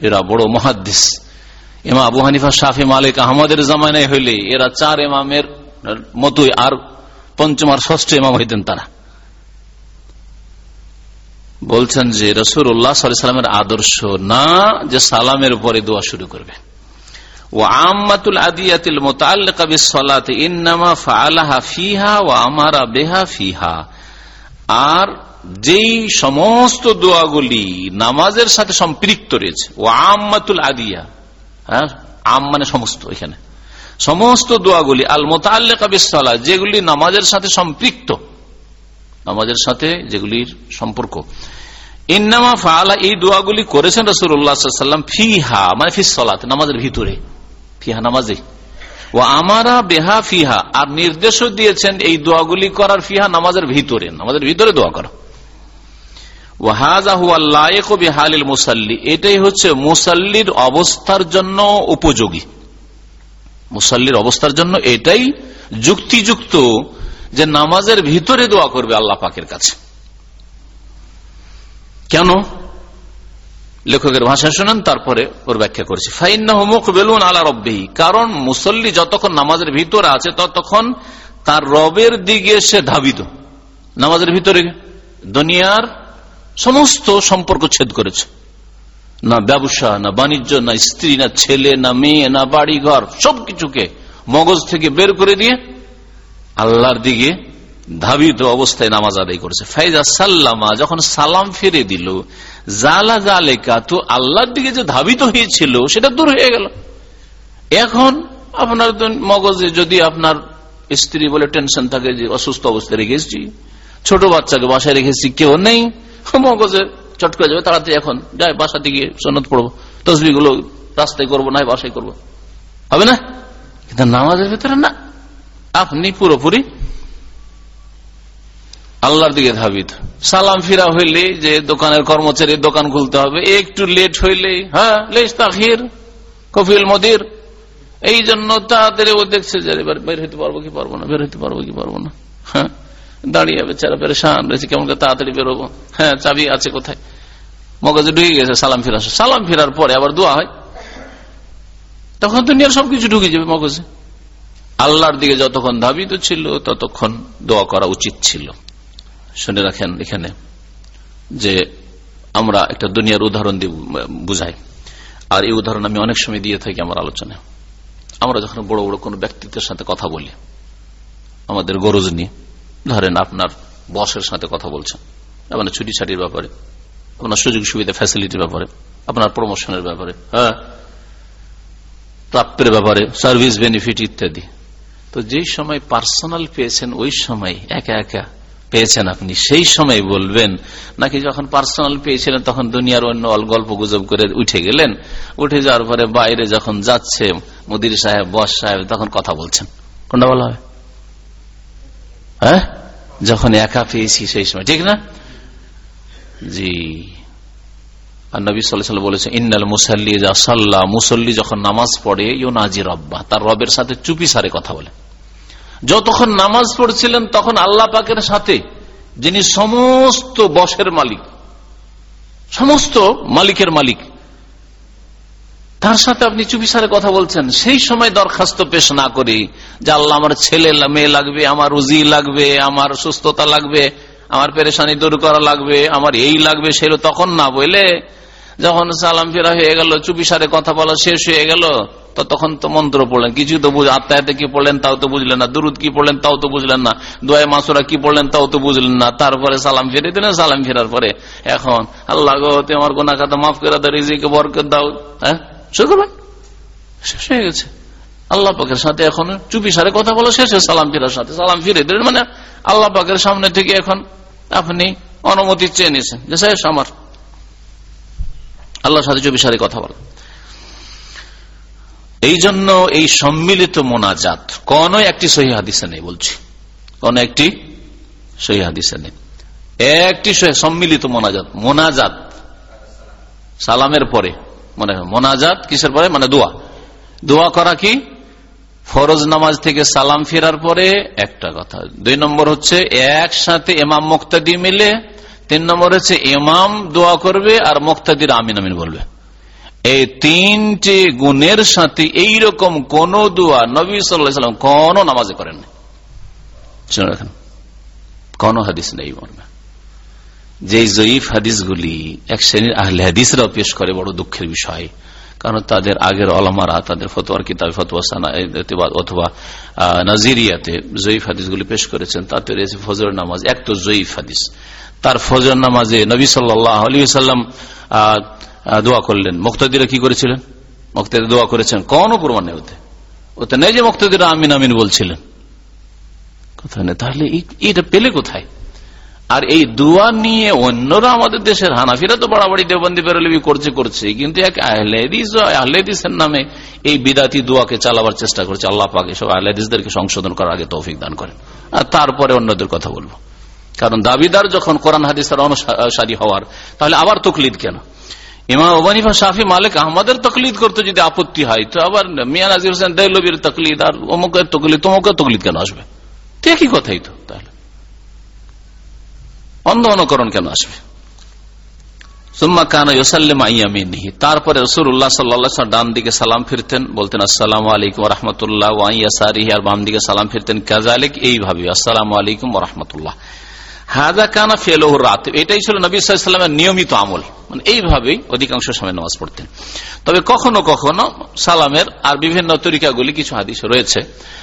এরা বড় মহাদ্দিস। ইমাম আবু হানিফা, শাফি, মালিক, আহমদের জামানায় হইলে এরা চার ইমামের মতোই আর পঞ্চম আর ষষ্ঠ ইমাম হইতেন তারা। বলছেন যে রসুর উল্লাহ সাল্লামের আদর্শ না যে সালামের পরে দোয়া শুরু করবে। ও আমাতুল আদিয়াতিল বিসসালাতি ইন্নামা ফাআলাহা ফিহা ওয়া আমারা বেহা ফিহা। আর যেই সমস্ত দোয়াগুলি নামাজের সাথে সম্পৃক্ত রয়েছে, ও আম্মাতুল আদিয়া হ্যাঁ? আম মানে সমস্ত এখানে। সমস্ত দোয়াগুলি আল মোতাল্লা যেগুলি নামাজের সাথে সম্পৃক্ত, নামাজের সাথে যেগুলির সম্পর্ক। ইন্নামা ফালা এই দোয়াগুলি করেছেন রসুল্লাহাম ফিহা মানে ফিসলাত নামাজের ভিতরে। ফিহা নামাজে ও আমারা বেহা ফিহা, আর নির্দেশও দিয়েছেন এই দোয়াগুলি করার ফিহা নামাজের ভিতরে। নামাজের ভিতরে দোয়া করা। মুসাল্লি, এটাই হচ্ছে মুসাল্লির অবস্থার জন্য উপযোগী। মুসাল্লির অবস্থার জন্য এটাই যুক্তিযুক্ত যে নামাজের ভিতরে দোয়া করবে আল্লাহ পাকের কাছে। কেন? লেখকের ভাষা শুনেন, তারপরে ওর ব্যাখ্যা করেছি। ফাইন্নাহমুখ বেলুন আলা রব্বেহি। কারণ মুসল্লি যতক্ষণ নামাজের ভিতরে আছে, ততক্ষণ তার রবের দিকে সে ধাবিত। নামাজের ভিতরে দুনিয়ার সমস্ত সম্পর্ক ছেদ করেছে। না ব্যবসা, না বাণিজ্য, না স্ত্রী, না ছেলে, না মেয়ে, না বাড়ি ঘর সবকিছুকে মগজ থেকে বের করে দিয়ে আল্লাহর দিকে ধাবিত অবস্থায় নামাজ আদায় করেছে। ফাইজা সাল্লামা যখন সালাম ফিরে দিল জালা জালেকা, তো আল্লাহর দিকে যে ধাবিত হয়েছিল, সেটা দূর হয়ে গেল। এখন আপনার মগজে যদি আপনার স্ত্রী বলে টেনশন থাকে যে অসুস্থ অবস্থায় রেখেছি ছোট বাচ্চাকে বাসায় রেখেছি কেউ নেই, মগজে চট করে যাবে, তাড়াতাড়ি এখন যাই, বাসা গিয়ে সন্নত পড়ব তসবি গুলো রাস্তায় করব না বাসায় করব। হবে না? কিন্তু নামাজের ভেতরে না। আপনি পুরোপুরি আল্লাহর দিকে ধাবিত। সালাম ফিরা হইলে যে দোকানের কর্মচারী দোকান খুলতে হবে, একটু লেট হইলে হ্যাঁ লেস তাহির কফিল মদির। এই জন্য তাড়াতাড়ি ও দেখছে যে বের হইতে পারব কি পারব না, বের হইতে পারব কি পারব না। হ্যাঁ দাঁড়িয়ে বেচারা পেরেশান, রয়েছে, কেমন তাড়াতাড়ি বেরোবো। হ্যাঁ চাবি আছে কোথায়? মগজে ঢুকে গেছে, সালাম ফিরা সালাম ফিরার পরে আবার দোয়া হয়। তখন দুনিয়ার সবকিছু ঢুকে যাবে মগজে। আল্লাহর দিকে যতক্ষণ ধাবিত ছিল, ততক্ষণ দোয়া করা উচিত ছিল। শুনে রাখেন এখানে, যে আমরা একটা দুনিয়ার উদাহরণ দিয়ে বুঝাই। আর এই উদাহরণ আমি অনেক সময় দিয়ে থাকি আমার আলোচনায়। আমরা যখন বড় বড় কোন ব্যক্তিত্বের সাথে কথা বলি, আমাদের গরজ নিয়ে, ধরেন আপনার বসের সাথে কথা বলছেন আপনার ছুটি ছাটির ব্যাপারে আপনার সুযোগ সুবিধা ফ্যাসিলিটির ব্যাপারে, আপনার প্রমোশনের ব্যাপারে হ্যাঁ? প্রাপ্যের ব্যাপারে সার্ভিস বেনিফিট ইত্যাদি। তো যেই সময় পার্সোনাল পেয়েছেন, ওই সময় একা একা পেয়েছেন আপনি। সেই সময় বলবেন, নাকি যখন পার্সোনাল পেয়েছিলেন, তখন দুনিয়ার অন্য গল্প গুজব করে উঠে গেলেন। উঠে যাওয়ার পরে বাইরে যখন যাচ্ছে, মুদির সাহেব, বস সাহেব, তখন কথা বলছেন। কোনটা বলা হবে হ্যাঁ? যখন একা পেয়েছি সেই সময়। ঠিক না? জি। আর নবী সাল্লাহ বলেছে ইন্নাল মুসাল্লি সাল্লাহ মুসল্লি যখন নামাজ পড়ে ইউ নাজির রব্বা, তার রবের সাথে চুপি সারে কথা বলে। যতক্ষণ নামাজ পড়ছিলেন, তখন আল্লাহ পাকের সাথে, যিনি সমস্ত বসের মালিক, সমস্ত মালিকের মালিক, তার সাথে আপনি চুপিসারে কথা বলছেন, সেই সময় দরখাস্ত পেশ না করি যে আল্লাহ আমার ছেলে মেয়ে লাগবে, আমার রুজি লাগবে, আমার সুস্থতা লাগবে, আমার পেরেশানি দূর করা লাগবে, আমার এই লাগবে, সেগুলো তখন না বলে যখন সালাম ফেরা হয়ে গেল, চুপিসারে কথা বলা শেষ হয়ে গেল, তো তখন তো মন্ত্র পড়লেন। কিছু তো বুঝ আত্মায়াতে কি পড়লেন তাও তো বুঝলেন না, দুরুদ কি পড়লেন তাও তো বুঝলেন না দোয়া মাসুরা কি পড়লেন তাও তো বুঝলেন না, তারপরে সালাম ফিরে দিলেন, সালাম ফেরার পরে এখন, আল্লাহ গো তোমার গোনা খাতা মাফ করে দাও, রিজিকে বরকত দাও হ্যাঁ? শুরু করবেন? শেষ হয়ে গেছে। আল্লাহ পাকের সাথে এখন চুপি সারে কথা বলা শেষ, সালাম ফিরার সাথে, সালাম ফিরে দিলেন। মানে আল্লাহ পাকের সামনে থেকে এখন আপনি অনুমতি চেয়ে নিয়েছেন যে শেষ আমার আল্লাহর সাথে সারে কথা বলা এই জন্য এই সম্মিলিত মোনাজাত কোন একটি সহি হাদিসে নেই বলছি। কোন একটি সহি হাদিসে নেই। একটি সম্মিলিত মোনাজাত। মোনাজাত সালামের পরে মনে মোনাজাত কিসের পরে? মানে দোয়া। দোয়া করা কি? ফরজ নামাজ থেকে সালাম ফেরার পরে একটা কথা। দুই নম্বর হচ্ছে একসাথে এমাম মুক্তাদি মিলে তিন নম্বর হচ্ছে এমাম দোয়া করবে আর মুক্তাদির আমিন আমিন বলবে। এই তিনটি গুণের সাথে এইরকম কোন দোয়া নবী সাল্লাম কোন নামাজে করেন কোন হাদিস নেই মর্মে যে জয়ীফ হাদিসগুলি এক শ্রেণির আহলে হাদিসরাও পেশ করে, বড় দুঃখের বিষয়। কারণ তাদের আগের অলমারা তাদের ফতোয়ার কিতাব ফতোয়া অথবা নাজিরিয়াতে জয়ীফ হাদিসগুলি পেশ করেছেন, তাতে রয়েছে ফজর নামাজ। এক তো জয়ীফ হাদিস। তার ফজর নামাজে নবী সাল্লাম দোয়া করলেন। মুক্তাদিরা কি করেছিলেন? মুক্তাদি দোয়া করেছেন। কোন প্রমাণ নেই ওতে। ওতে নেই যে মুক্তাদিরা আমিন আমিন বলছিলেন। কোথায় নেই। তাহলে এটা পেলে কোথায়? আর এই দোয়া নিয়ে অন্যরা আমাদের দেশের হানাফিরা তো বাড়াবাড়ি দেবন্দি বেরোলিবি করছে করছে। কিন্তু এক আহলেদিস আহলেদিসের নামে এই বিদাতি দোয়াকে চালাবার চেষ্টা করছে। আল্লাহ পাকে সব আহলেদিসদেরকে সংশোধন করার আগে তৌফিক দান করেন। আর তারপরে অন্যদের কথা বলব। কারণ দাবিদার যখন কোরআন হাদিসের অনুসারী হওয়ার, তাহলে আবার তকলিদ কেন? ইমাম ওবানিফা শাফি, মালিক আহমদের তকলিদ করতে যদি আপত্তি হয়, তো আবার মিয়া নাজির হোসেন দেলবির তকলিদ, আর অমুকের তকলিদ, তমুকের তকলিদ কেন আসবে? ঠিকই কথাই তো, তাহলে? অন্ধ অনুকরণ কেন আসবে তারপরে রসুল্লাহ সাল্লা ডান দিকে সালাম ফিরতেন, বলতেন আলাইকুম আর বাম দিকে সালাম ফিরতেন এইভাবে আলাইকুম কানা এটাই ছিল নবী সাল্লামের নিয়মিত আমল। মানে এইভাবেই অধিকাংশ সময় নামাজ পড়তেন। তবে কখনো কখনো সালামের আর বিভিন্ন তরিকাগুলি কিছু হাদিস রয়েছে,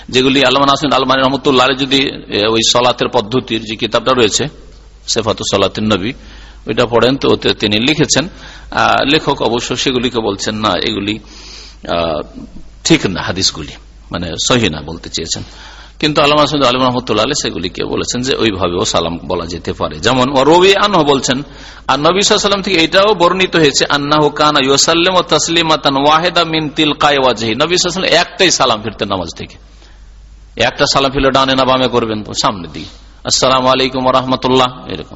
যেগুলি আলমান আসিন আলমান রহমতুল্লাহ যদি ওই সলাতের পদ্ধতির যে কিতাবটা রয়েছে সেফাত সলাতের নবী, ওইটা পড়েন তো তিনি লিখেছেন। লেখক অবশ্য সেগুলিকে বলছেন, না, এগুলি ঠিক না, হাদিসগুলি। মানে সহি না বলতে চেয়েছেন। কিন্তু আলম আলম রহমতুল্লাহ সেগুলিকে বলেছেন যে, ওইভাবেও সালাম বলা যেতে পারে। যেমন রবি আনহ বলছেন, আর নবী সাল্লাম থেকে এটাও বর্ণিত হয়েছে, আন্নাহ কানা ইউসাল্লাম ও তসলিমাতান ওয়াহেদা মিন তিল কায়ওয়াজহি নবী সাল্লাম একটাই সালাম ফিরতেন নামাজ থেকে। একটা সালাম ফিরলে ডানে না বামে করবেন তো সামনের দিকে। আসসালাম আলাইকুম রহমতুল্লাহ। এরকম।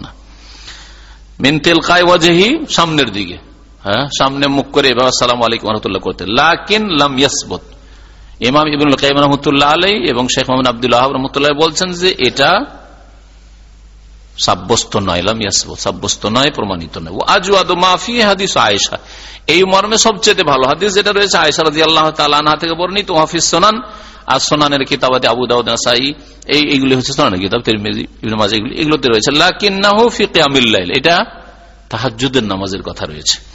না তিল কায়ওয়াজহি সামনের দিকে। হ্যাঁ সামনে মুখ করে এবার আসসালাম আলাইকুম রহমতুল্লাহ করতে। লাকিন লাম ইয়াসবত। ইমাম কাইম রহমতুল্লাহ আলাই এবং শেখ মোহাম্মদ আবদুল্লাহ রহমতুল্লাহ বলছেন যে এটা সাব্যস্ত নয়, লাম ইয়াসবত। সাব্যস্ত নয়, প্রমাণিত নয়। ও আজওয়াদ মাফি হাদিস আয়েশা। এই মর্মে সবচেয়ে ভালো হাদিস যেটা রয়েছে, আয়েশা রাজি আল্লাহ তালা থেকে বর্ণিত। হাফিজ সোনান। আর সোনানের কিতাবাতে আবু দাউদ এইগুলি হচ্ছে সোনানের কিতাব, তিরমিজি এগুলোতে রয়েছে। লাকিন্নাহু এটা তাহাজ্জুদের নামাজের কথা রয়েছে।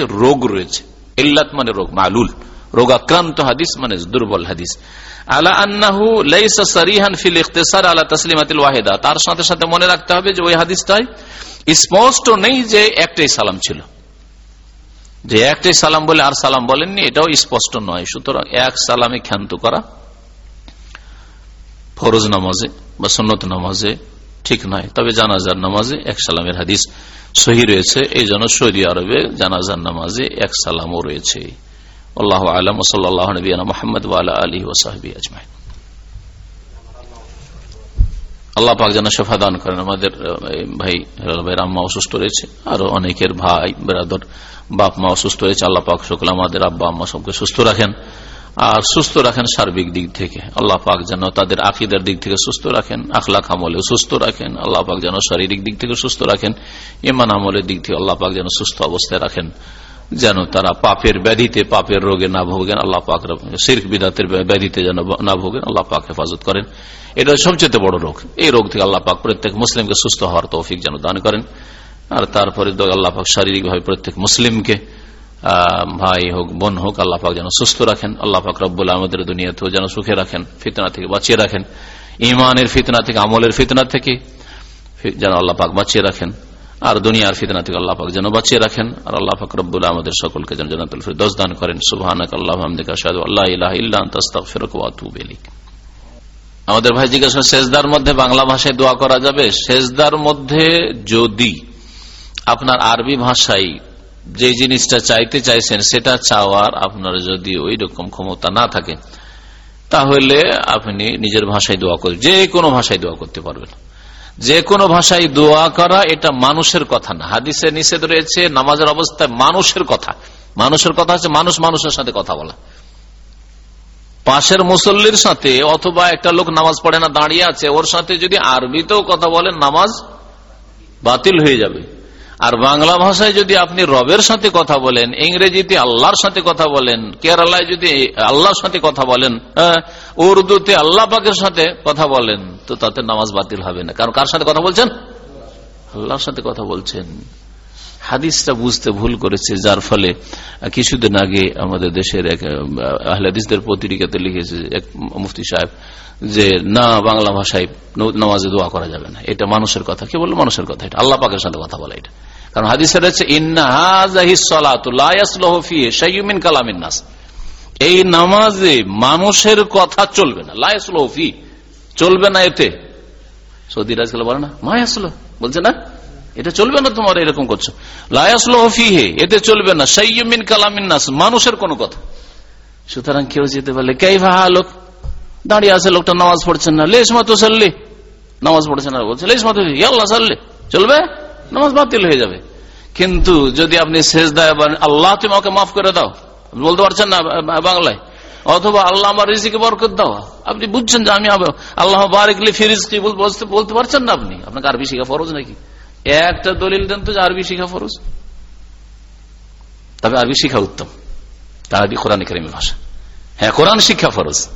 রোগ রয়েছে। মানে হাদিস মানে দুর্বল হাদিস। আলা তার সাথে সাথে মনে রাখতে হবে যে ওই হাদিসটাই স্পষ্ট নেই যে একটাই সালাম ছিল। যে একটাই সালাম বলে আর সালাম বলেননি, এটাও স্পষ্ট নয়। সুতরাং এক সালামে ক্ষান্ত করা ফরজ নামাজে বা সন্নত নামাজে ঠিক নয়। তবে জানাজার নামাজে এক সালামের হাদিস সহি রয়েছে। এই জন্য সৌদি আরবে জানাজার নামাজে এক সালামও রয়েছে। আল্লাহ আলম ওসল্লাহ নবীনা মোহাম্মদ আলী ওসাহবি আজমাই আল্লাহ পাক যেন সেফা দান করেন। আমাদের ভাই ভাই রাম্মা অসুস্থ রয়েছে, আরও অনেকের ভাই, বেরাদর বাপ মা অসুস্থ রয়েছে, আল্লাহ পাক সকল আমাদের আব্বা আম্মা সবকে সুস্থ রাখেন আর সুস্থ রাখেন সার্বিক দিক থেকে। আল্লাহ পাক যেন তাদের আকিদার দিক থেকে সুস্থ রাখেন, আখলাখ আমলে সুস্থ রাখেন, আল্লাহ পাক যেন শারীরিক দিক থেকে সুস্থ রাখেন ইমান আমলের দিক থেকে আল্লাহ পাক যেন সুস্থ অবস্থায় রাখেন। যেন তারা পাপের ব্যাধিতে পাপের রোগে না ভোগেন, আল্লাহ পাক শির্ক বিদাতের ব্যাধিতে যেন না ভোগেন, আল্লাহ পাক হেফাজত করেন। এটা সবচেয়ে বড় রোগ। এই রোগ থেকে আল্লাহ পাক প্রত্যেক মুসলিমকে সুস্থ হওয়ার তৌফিক যেন দান করেন। আর তারপরে আল্লাহ পাক শারীরিকভাবে প্রত্যেক মুসলিমকে ভাই হোক, বোন হোক, আল্লাহ পাক যেন সুস্থ রাখেন। আল্লাহ পাক রব্বুল আমাদের দুনিয়াতেও যেন সুখে রাখেন, ফিতনা থেকে বাঁচিয়ে রাখেন। ইমানের ফিতনা থেকে, আমলের ফিতনা থেকে যেন আল্লাহ পাক বাঁচিয়ে রাখেন। আর দুনিয়ার ফিতনা থেকে আল্লাহ পাক যেন বাঁচিয়ে রাখেন। আর আল্লাহ পাক রব্বুল আমাদের সকলকে যেন জানাতুল ফিরদৌস দান করেন। সুবহানাক আল্লাহুম্মা আশহাদু আল্লা ইলাহা ইল্লা আনতা, আস্তাগফিরুকা ওয়া আতুবু ইলাইক। আমাদের ভাই জিজ্ঞাসা শেষদার মধ্যে বাংলা ভাষায় দোয়া করা যাবে? শেষদার মধ্যে যদি আপনার আরবি ভাষায় যে জিনিসটা চাইতে চাইছেন, সেটা চাওয়ার আপনার যদি ওই রকম ক্ষমতা না থাকে, তাহলে আপনি নিজের ভাষায় দোয়া করবেন যে কোনো ভাষায় দোয়া করতে পারবেন। যে কোনো ভাষায় দোয়া করা এটা মানুষের কথা না। হাদিসে নিষেধ রয়েছে, নামাজের অবস্থায় মানুষের কথা। মানুষের কথা হচ্ছে মানুষ মানুষের সাথে কথা বলা। পাশের মুসল্লির সাথে অথবা একটা লোক নামাজ পড়ে না, দাঁড়িয়ে আছে, ওর সাথে যদি আরবিতেও কথা বলেন নামাজ বাতিল হয়ে যাবে। আর বাংলা ভাষায় যদি আপনি রবের সাথে কথা বলেন, ইংরেজিতে আল্লাহর সাথে কথা বলেন, কেরালায় যদি আল্লাহর সাথে কথা বলেন উর্দুতে আল্লাহ পাকের সাথে কথা বলেন, তো তাতে নামাজ বাতিল হবে না। কারণ কার সাথে কথা বলছেন? আল্লাহর সাথে কথা বলছেন। হাদিসটা বুঝতে ভুল করেছে, যার ফলে কিছুদিন আগে আমাদের দেশের এক আহলাদিসদের পত্রিকাতে লিখেছে এক মুফতি সাহেব যে, না, বাংলা ভাষায় নামাজে দোয়া করা যাবে না। এটা মানুষের কথা কে বলল মানুষের কথা এটা। আল্লাহ পাকের সাথে কথা বলা এটা। কারণ হাদিসের রয়েছে ইন্নাহিমিন কালামিনাস এই নামাজে মানুষের কথা চলবে না লাইসলফি চলবে না এতে। সৌদি বলে না মায়াসল বলছে না, এটা চলবে না তোমার এরকম করছ। লায়াসল হে এতে চলবে না সাইয়মিন কালামিনাস মানুষের কোন কথা। সুতরাং কেউ যেতে পারলে কে ভাহা লোক? দাঁড়িয়ে আছে, লোকটা নামাজ পড়ছেন না, লেশ মতো সাল্লি নামাজ পড়ছেন না, বলছে, লেশ মতো আল্লাহ সাল্লি চলবে? নামাজ বাতিল হয়ে যাবে। কিন্তু যদি আপনি শেষ দেয় আল্লাহ তুমি আমাকে মাফ করে দাও বলতে পারছেন না বাংলায়? অথবা আল্লাহ আমার রিজিকে বরকত দাও। আপনি বুঝছেন যে আমি আল্লাহ বারিকলি ফিরিজ কি বলতে পারছেন না আপনি? আপনাকে আরবি শিখা ফরজ নাকি? একটা দলিল দেন তো আরবি শিখা ফরজ। তবে আরবি শিখা উত্তম। তার আরবি কোরআন কারিমের ভাষা। হ্যাঁ কোরআন শিক্ষা ফরজ।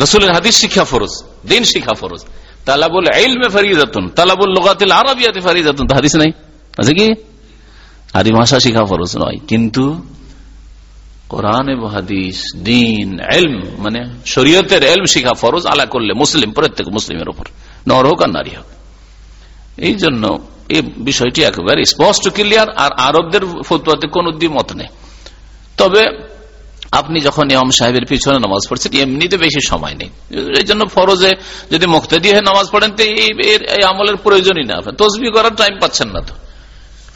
রসুলের হাদিস শিক্ষা ফরজ। দিন শিক্ষা ফরজ। তালাবুল ইলমে ফরিদাতুন, তালাবুল লোগাতিল আরবিয়াতে ফরিদাতুন হাদিস নাই। আছে কি? আদি ভাষা শিখা ফরজ নয়, কিন্তু কোরআন হাদিস, দিন এলম মানে শরীয়তের এলম শিখা ফরজ, আলা করলে মুসলিম, প্রত্যেক মুসলিমের উপর। নর হোক আর নারী হোক। এই জন্য এই বিষয়টি একেবারে স্পষ্ট, ক্লিয়ার, আর আরবদের ফতুয়াতে কোন মত নেই। তবে আপনি যখন ইমাম সাহেবের পিছনে নামাজ পড়ছেন, এমনিতে বেশি সময় নেই। এই জন্য ফরজে যদি মুক্তি হয়ে নামাজ পড়েন, তো এই আমলের প্রয়োজনই না। তসবি করার টাইম পাচ্ছেন না তো।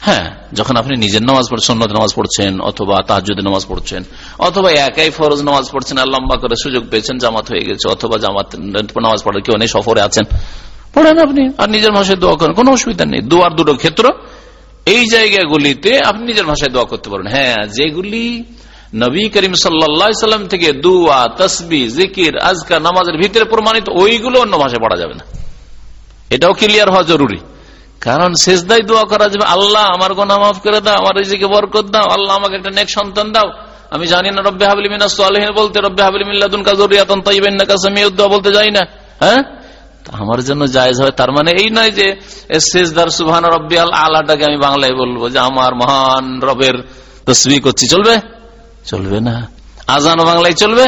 হ্যাঁ যখন আপনি নিজের নামাজ পড়ছেন নামাজ পড়ছেন, অথবা তাহাজুদের নামাজ পড়ছেন, অথবা একাই ফরজ নামাজ পড়ছেন, আর লম্বা করে সুযোগ পেয়েছেন, জামাত হয়ে গেছে, অথবা জামাত নামাজ পড়ার কেউ নেই, সফরে আছেন। পড়েন আপনি, আর নিজের ভাষায় দোয়া করেন, কোনো অসুবিধা নেই। দোয়ার দুটো ক্ষেত্র, এই জায়গাগুলিতে আপনি নিজের ভাষায় দোয়া করতে পারেন। হ্যাঁ যেগুলি নবী করিম সাল্লাম থেকে দুয়া তসবি জিকির, আজকা, নামাজের ভিতরে প্রমাণিত ওইগুলো অন্য ভাষায় পড়া যাবে না। এটাও ক্লিয়ার হওয়া জরুরি। কারণ শেষদাই দোয়া করা যাবে, আল্লাহ আমার গোনা মাফ করে দাও, আমার রিজিকে বরকত দাও, আল্লাহ আমাকে একটা নেক সন্তান দাও। আমি জানি না, রব্বে হাবলি মিনা সালেহিন বলতে, রব্বে হাবলি মিল্লাদুন কাজরিয়াতন তাইবেন না কাসামিউদ্দোয়া বলতে যাই না। হ্যাঁ? আমার জন্য জায়জ হয়, তার মানে এই নয় যে শেষদার সুবহান রব্বি আল আলাটাকে আমি বাংলায় বলব যে, আমার মহান রবের তসবি করছি, চলবে? চলবে না। আজান বাংলায় চলবে?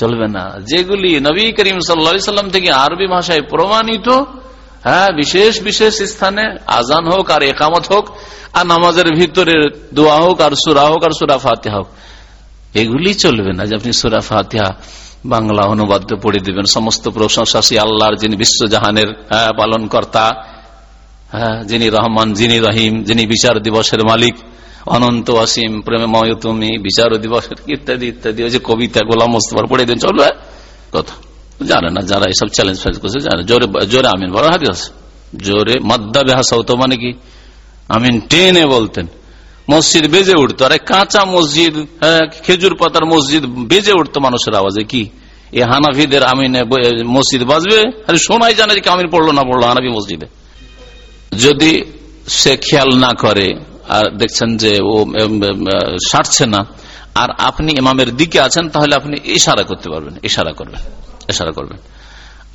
চলবে না। যেগুলি নবী করিম সাল্লাম থেকে আরবি ভাষায় প্রমাণিত হ্যাঁ বিশেষ বিশেষ স্থানে আজান হোক আর একামত হোক, আর নামাজের ভিতরে দোয়া হোক আর সুরা হোক আর সুরা ফাতিহা হোক, এগুলি চলবে না যে আপনি সুরা ফাতিহা বাংলা অনুবাদ পড়ে দিবেন। সমস্ত প্রশংসাসী আল্লাহর যিনি বিশ্বজাহানের পালন কর্তা হ্যাঁ যিনি রহমান, যিনি রহিম, যিনি বিচার দিবসের মালিক অনন্ত অসীম প্রেমময় তুমি, বিচার দিবসের ইত্যাদি ইত্যাদি, ওই যে কবিতা, গোলাম মোস্তফার পড়ে দিন চলবে কথা। জানে না, যারা এসব চ্যালেঞ্জ ফেস করছে, জানে। জোরে জোরে আমিন বড় হাতি আছে। জোরে, মাদ্দা বেহাসা হতো মানে কি? আমিন টেনে বলতেন। মসজিদ বেজে উঠতো। আরে কাঁচা মসজিদ হ্যাঁ খেজুর পাতার মসজিদ বেজে উঠতো মানুষের আওয়াজে, কি? এই হানাফিদের আমিনে মসজিদ বাজবে? আরে শোনাই জানে যে আমিন পড়ল না পড়ল হানাফি মসজিদে। যদি সে খেয়াল না করে আর দেখছেন যে ও সারছে না। আর আপনি ইমামের দিকে আছেন, তাহলে আপনি ইশারা করতে পারবেন, ইশারা করবেন ইশারা করবেন।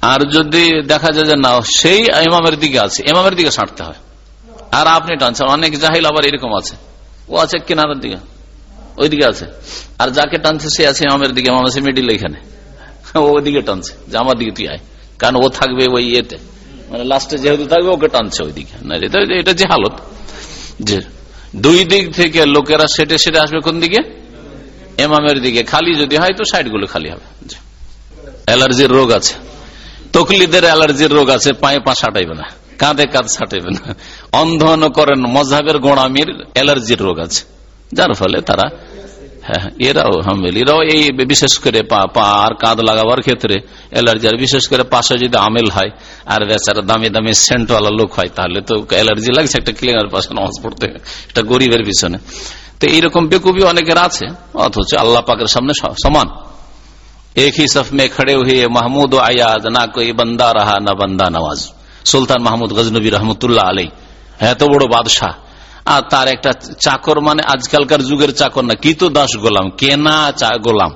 আর যদি দেখা যায় যে না, সেই ইমামের দিকে আছে, ইমামের দিকে সারতে হয়। আর আপনি টানছেন, অনেক জাহিল আবার এরকম আছে। ও আছে কিনারের দিকে, ওইদিকে আছে। আর যাকে টানছে, সে আছে ইমামের দিকে, ইমাম আছে মিডিল এখানে। ও ওইদিকে টানছে, যে আমার দিকে তুই আয়। কারণ ও থাকবে ওই ইয়েতে। মানে লাস্টে যেহেতু থাকবে, ওকে টানছে ওইদিকে। না এটা যে হালত, যে দুই দিক থেকে লোকেরা সেটে সেটে আসবে কোন দিকে? এমামের দিকে। খালি যদি হয় তো সাইডগুলো খালি হবে। অ্যালার্জির রোগ আছে। তকলিদের অ্যালার্জির রোগ আছে, পায়ে পা সাটাইবে না, কাঁধে কাঁধ সাটাইবে না। অন্ধন করেন মজাবের গোড়ামির অ্যালার্জির রোগ আছে। যার ফলে তারা হ্যাঁ এরাও হামেল এরাও এই বিশেষ করে পা আর কাঁধ লাগাবার ক্ষেত্রে অ্যালার্জি আর বিশেষ করে পাশে যদি আমেল হয় আর বেচারা দামি দামি সেন্টওয়ালা লোক হয়, তাহলে তো অ্যালার্জি লাগছে একটা ক্লিনার পাশে নামাজ পড়তে একটা গরিবের পিছনে। তো এইরকম বেকুবি অনেকের আছে, অথচ আল্লাহ পাকের সামনে সমান। এক হিসাব সফ মে খড়ে হুয়ে মাহমুদ আয়াজ না কই বন্দা রাহা, না বন্দা নওয়াজ। সুলতান মাহমুদ গজনবী রহমতুল্লাহ আলী হ্যাঁ তো বড় বাদশাহ। আর তার একটা চাকর মানে আজকালকার যুগের চাকর না, কি তো দাস গোলাম, কেনা গোলাম।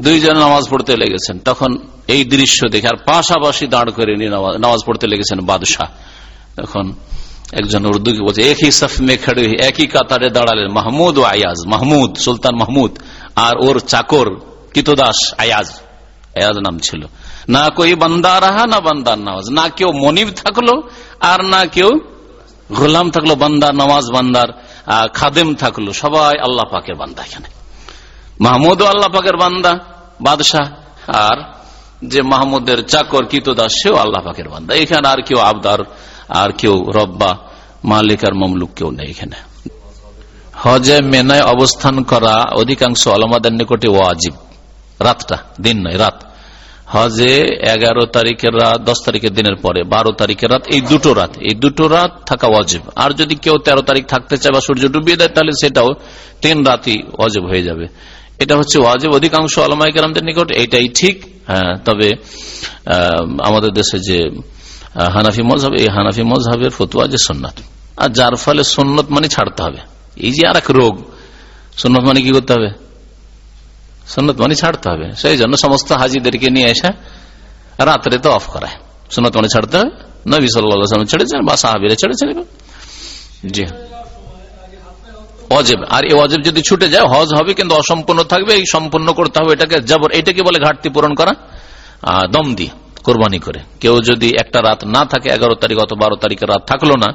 দুইজন নামাজ পড়তে লেগেছেন। তখন এই দৃশ্য দেখে আর পাশাপাশি দাঁড় করে নিয়ে নামাজ- পড়তে লেগেছেন বাদশাহ। তখন একজন উর্দুকে বলছে একই সফ মে খড়ে একই কাতারে দাঁড়ালেন, মাহমুদ ও আয়াজ, মাহমুদ, সুলতান মাহমুদ, আর ওর চাকর কিতদাস আয়াজ। আয়াজ নাম ছিল। না কই বান্দা রাহা, না বান্দার নামাজ। না কেউ মনিব থাকল, আর না কেউ গোলাম থাকল বান্দার নামাজ বান্দার খাদেম থাকল সবাই আল্লাহ পাকের বান্দা এখানে। মাহমুদ আল্লাহ পাকের বান্দা, বাদশাহ, আর যে মাহমুদের চাকর কিতদাস, সেও আল্লাহ পাকের বান্দা। এখানে আর কেউ আবদার, আর কেউ রব্বা, মালিক আর মমলুক কেউ নেই এখানে। হজে মেনায় অবস্থান করা অধিকাংশ আলমাদের নিকটে ওয়াজিব। রাতটা, দিন নয়, রাত। হজে এগারো তারিখের রাত, দশ তারিখের দিনের পরে, বারো তারিখের রাত, এই দুটো রাত, এই দুটো রাত থাকা ওয়াজিব। আর যদি কেউ তেরো তারিখ থাকতে চায় বা সূর্য ডুবিয়ে দেয়, তাহলে সেটাও তিন রাতই ওয়াজিব হয়ে যাবে। এটা হচ্ছে ওয়াজিব। অধিকাংশ আলমাইকার নিকট এটাই ঠিক। হ্যাঁ তবে আমাদের দেশে যে হানাফি মজহাব, এই হানাফি মজহাবের ফতুয়া যে সন্ন্যত আর যার ফলে সন্ন্যত মানে ছাড়তে হবে। এই যে আর এক রোগ সন্ন্যত মানে কি করতে হবে? সন্ন্যত মানে ছাড়তে হবে। সেই জন্য সমস্ত হাজিদেরকে নিয়ে এসে রাত্রে তো অফ করায়। সন্ন্যত মানে ছাড়তে হবে। নবী সাল্লাম ছেড়েছেন বা সাহাবিরা ছেড়েছেন। জি। অজেব আর এই অজেব যদি ছুটে যায়, হজ হবে কিন্তু অসম্পূর্ণ থাকবে, এই সম্পূর্ণ করতে হবে এটাকে জবর। এটাকে বলে ঘাটতি পূরণ করা। দম দিয়ে, কোরবানি করে। কেউ যদি একটা রাত না থাকে, এগারো তারিখ অত বারো তারিখের রাত থাকল না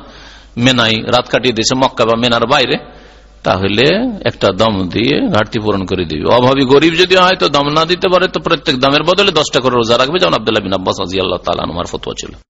মেনাই রাত কাটিয়ে দিয়েছে মক্কা বা মেনার বাইরে তাহলে একটা দম দিয়ে ঘাটতি পূরণ করে দিবে। অভাবী গরিব যদি হয় তো দম না দিতে পারে, তো প্রত্যেক দামের বদলে দশটা করে রোজা রাখবে, যেমন আব্দুল্লাহ বিন আব্বাস আজি আল্লাহ তালা আমার ফতোয়া ছিল।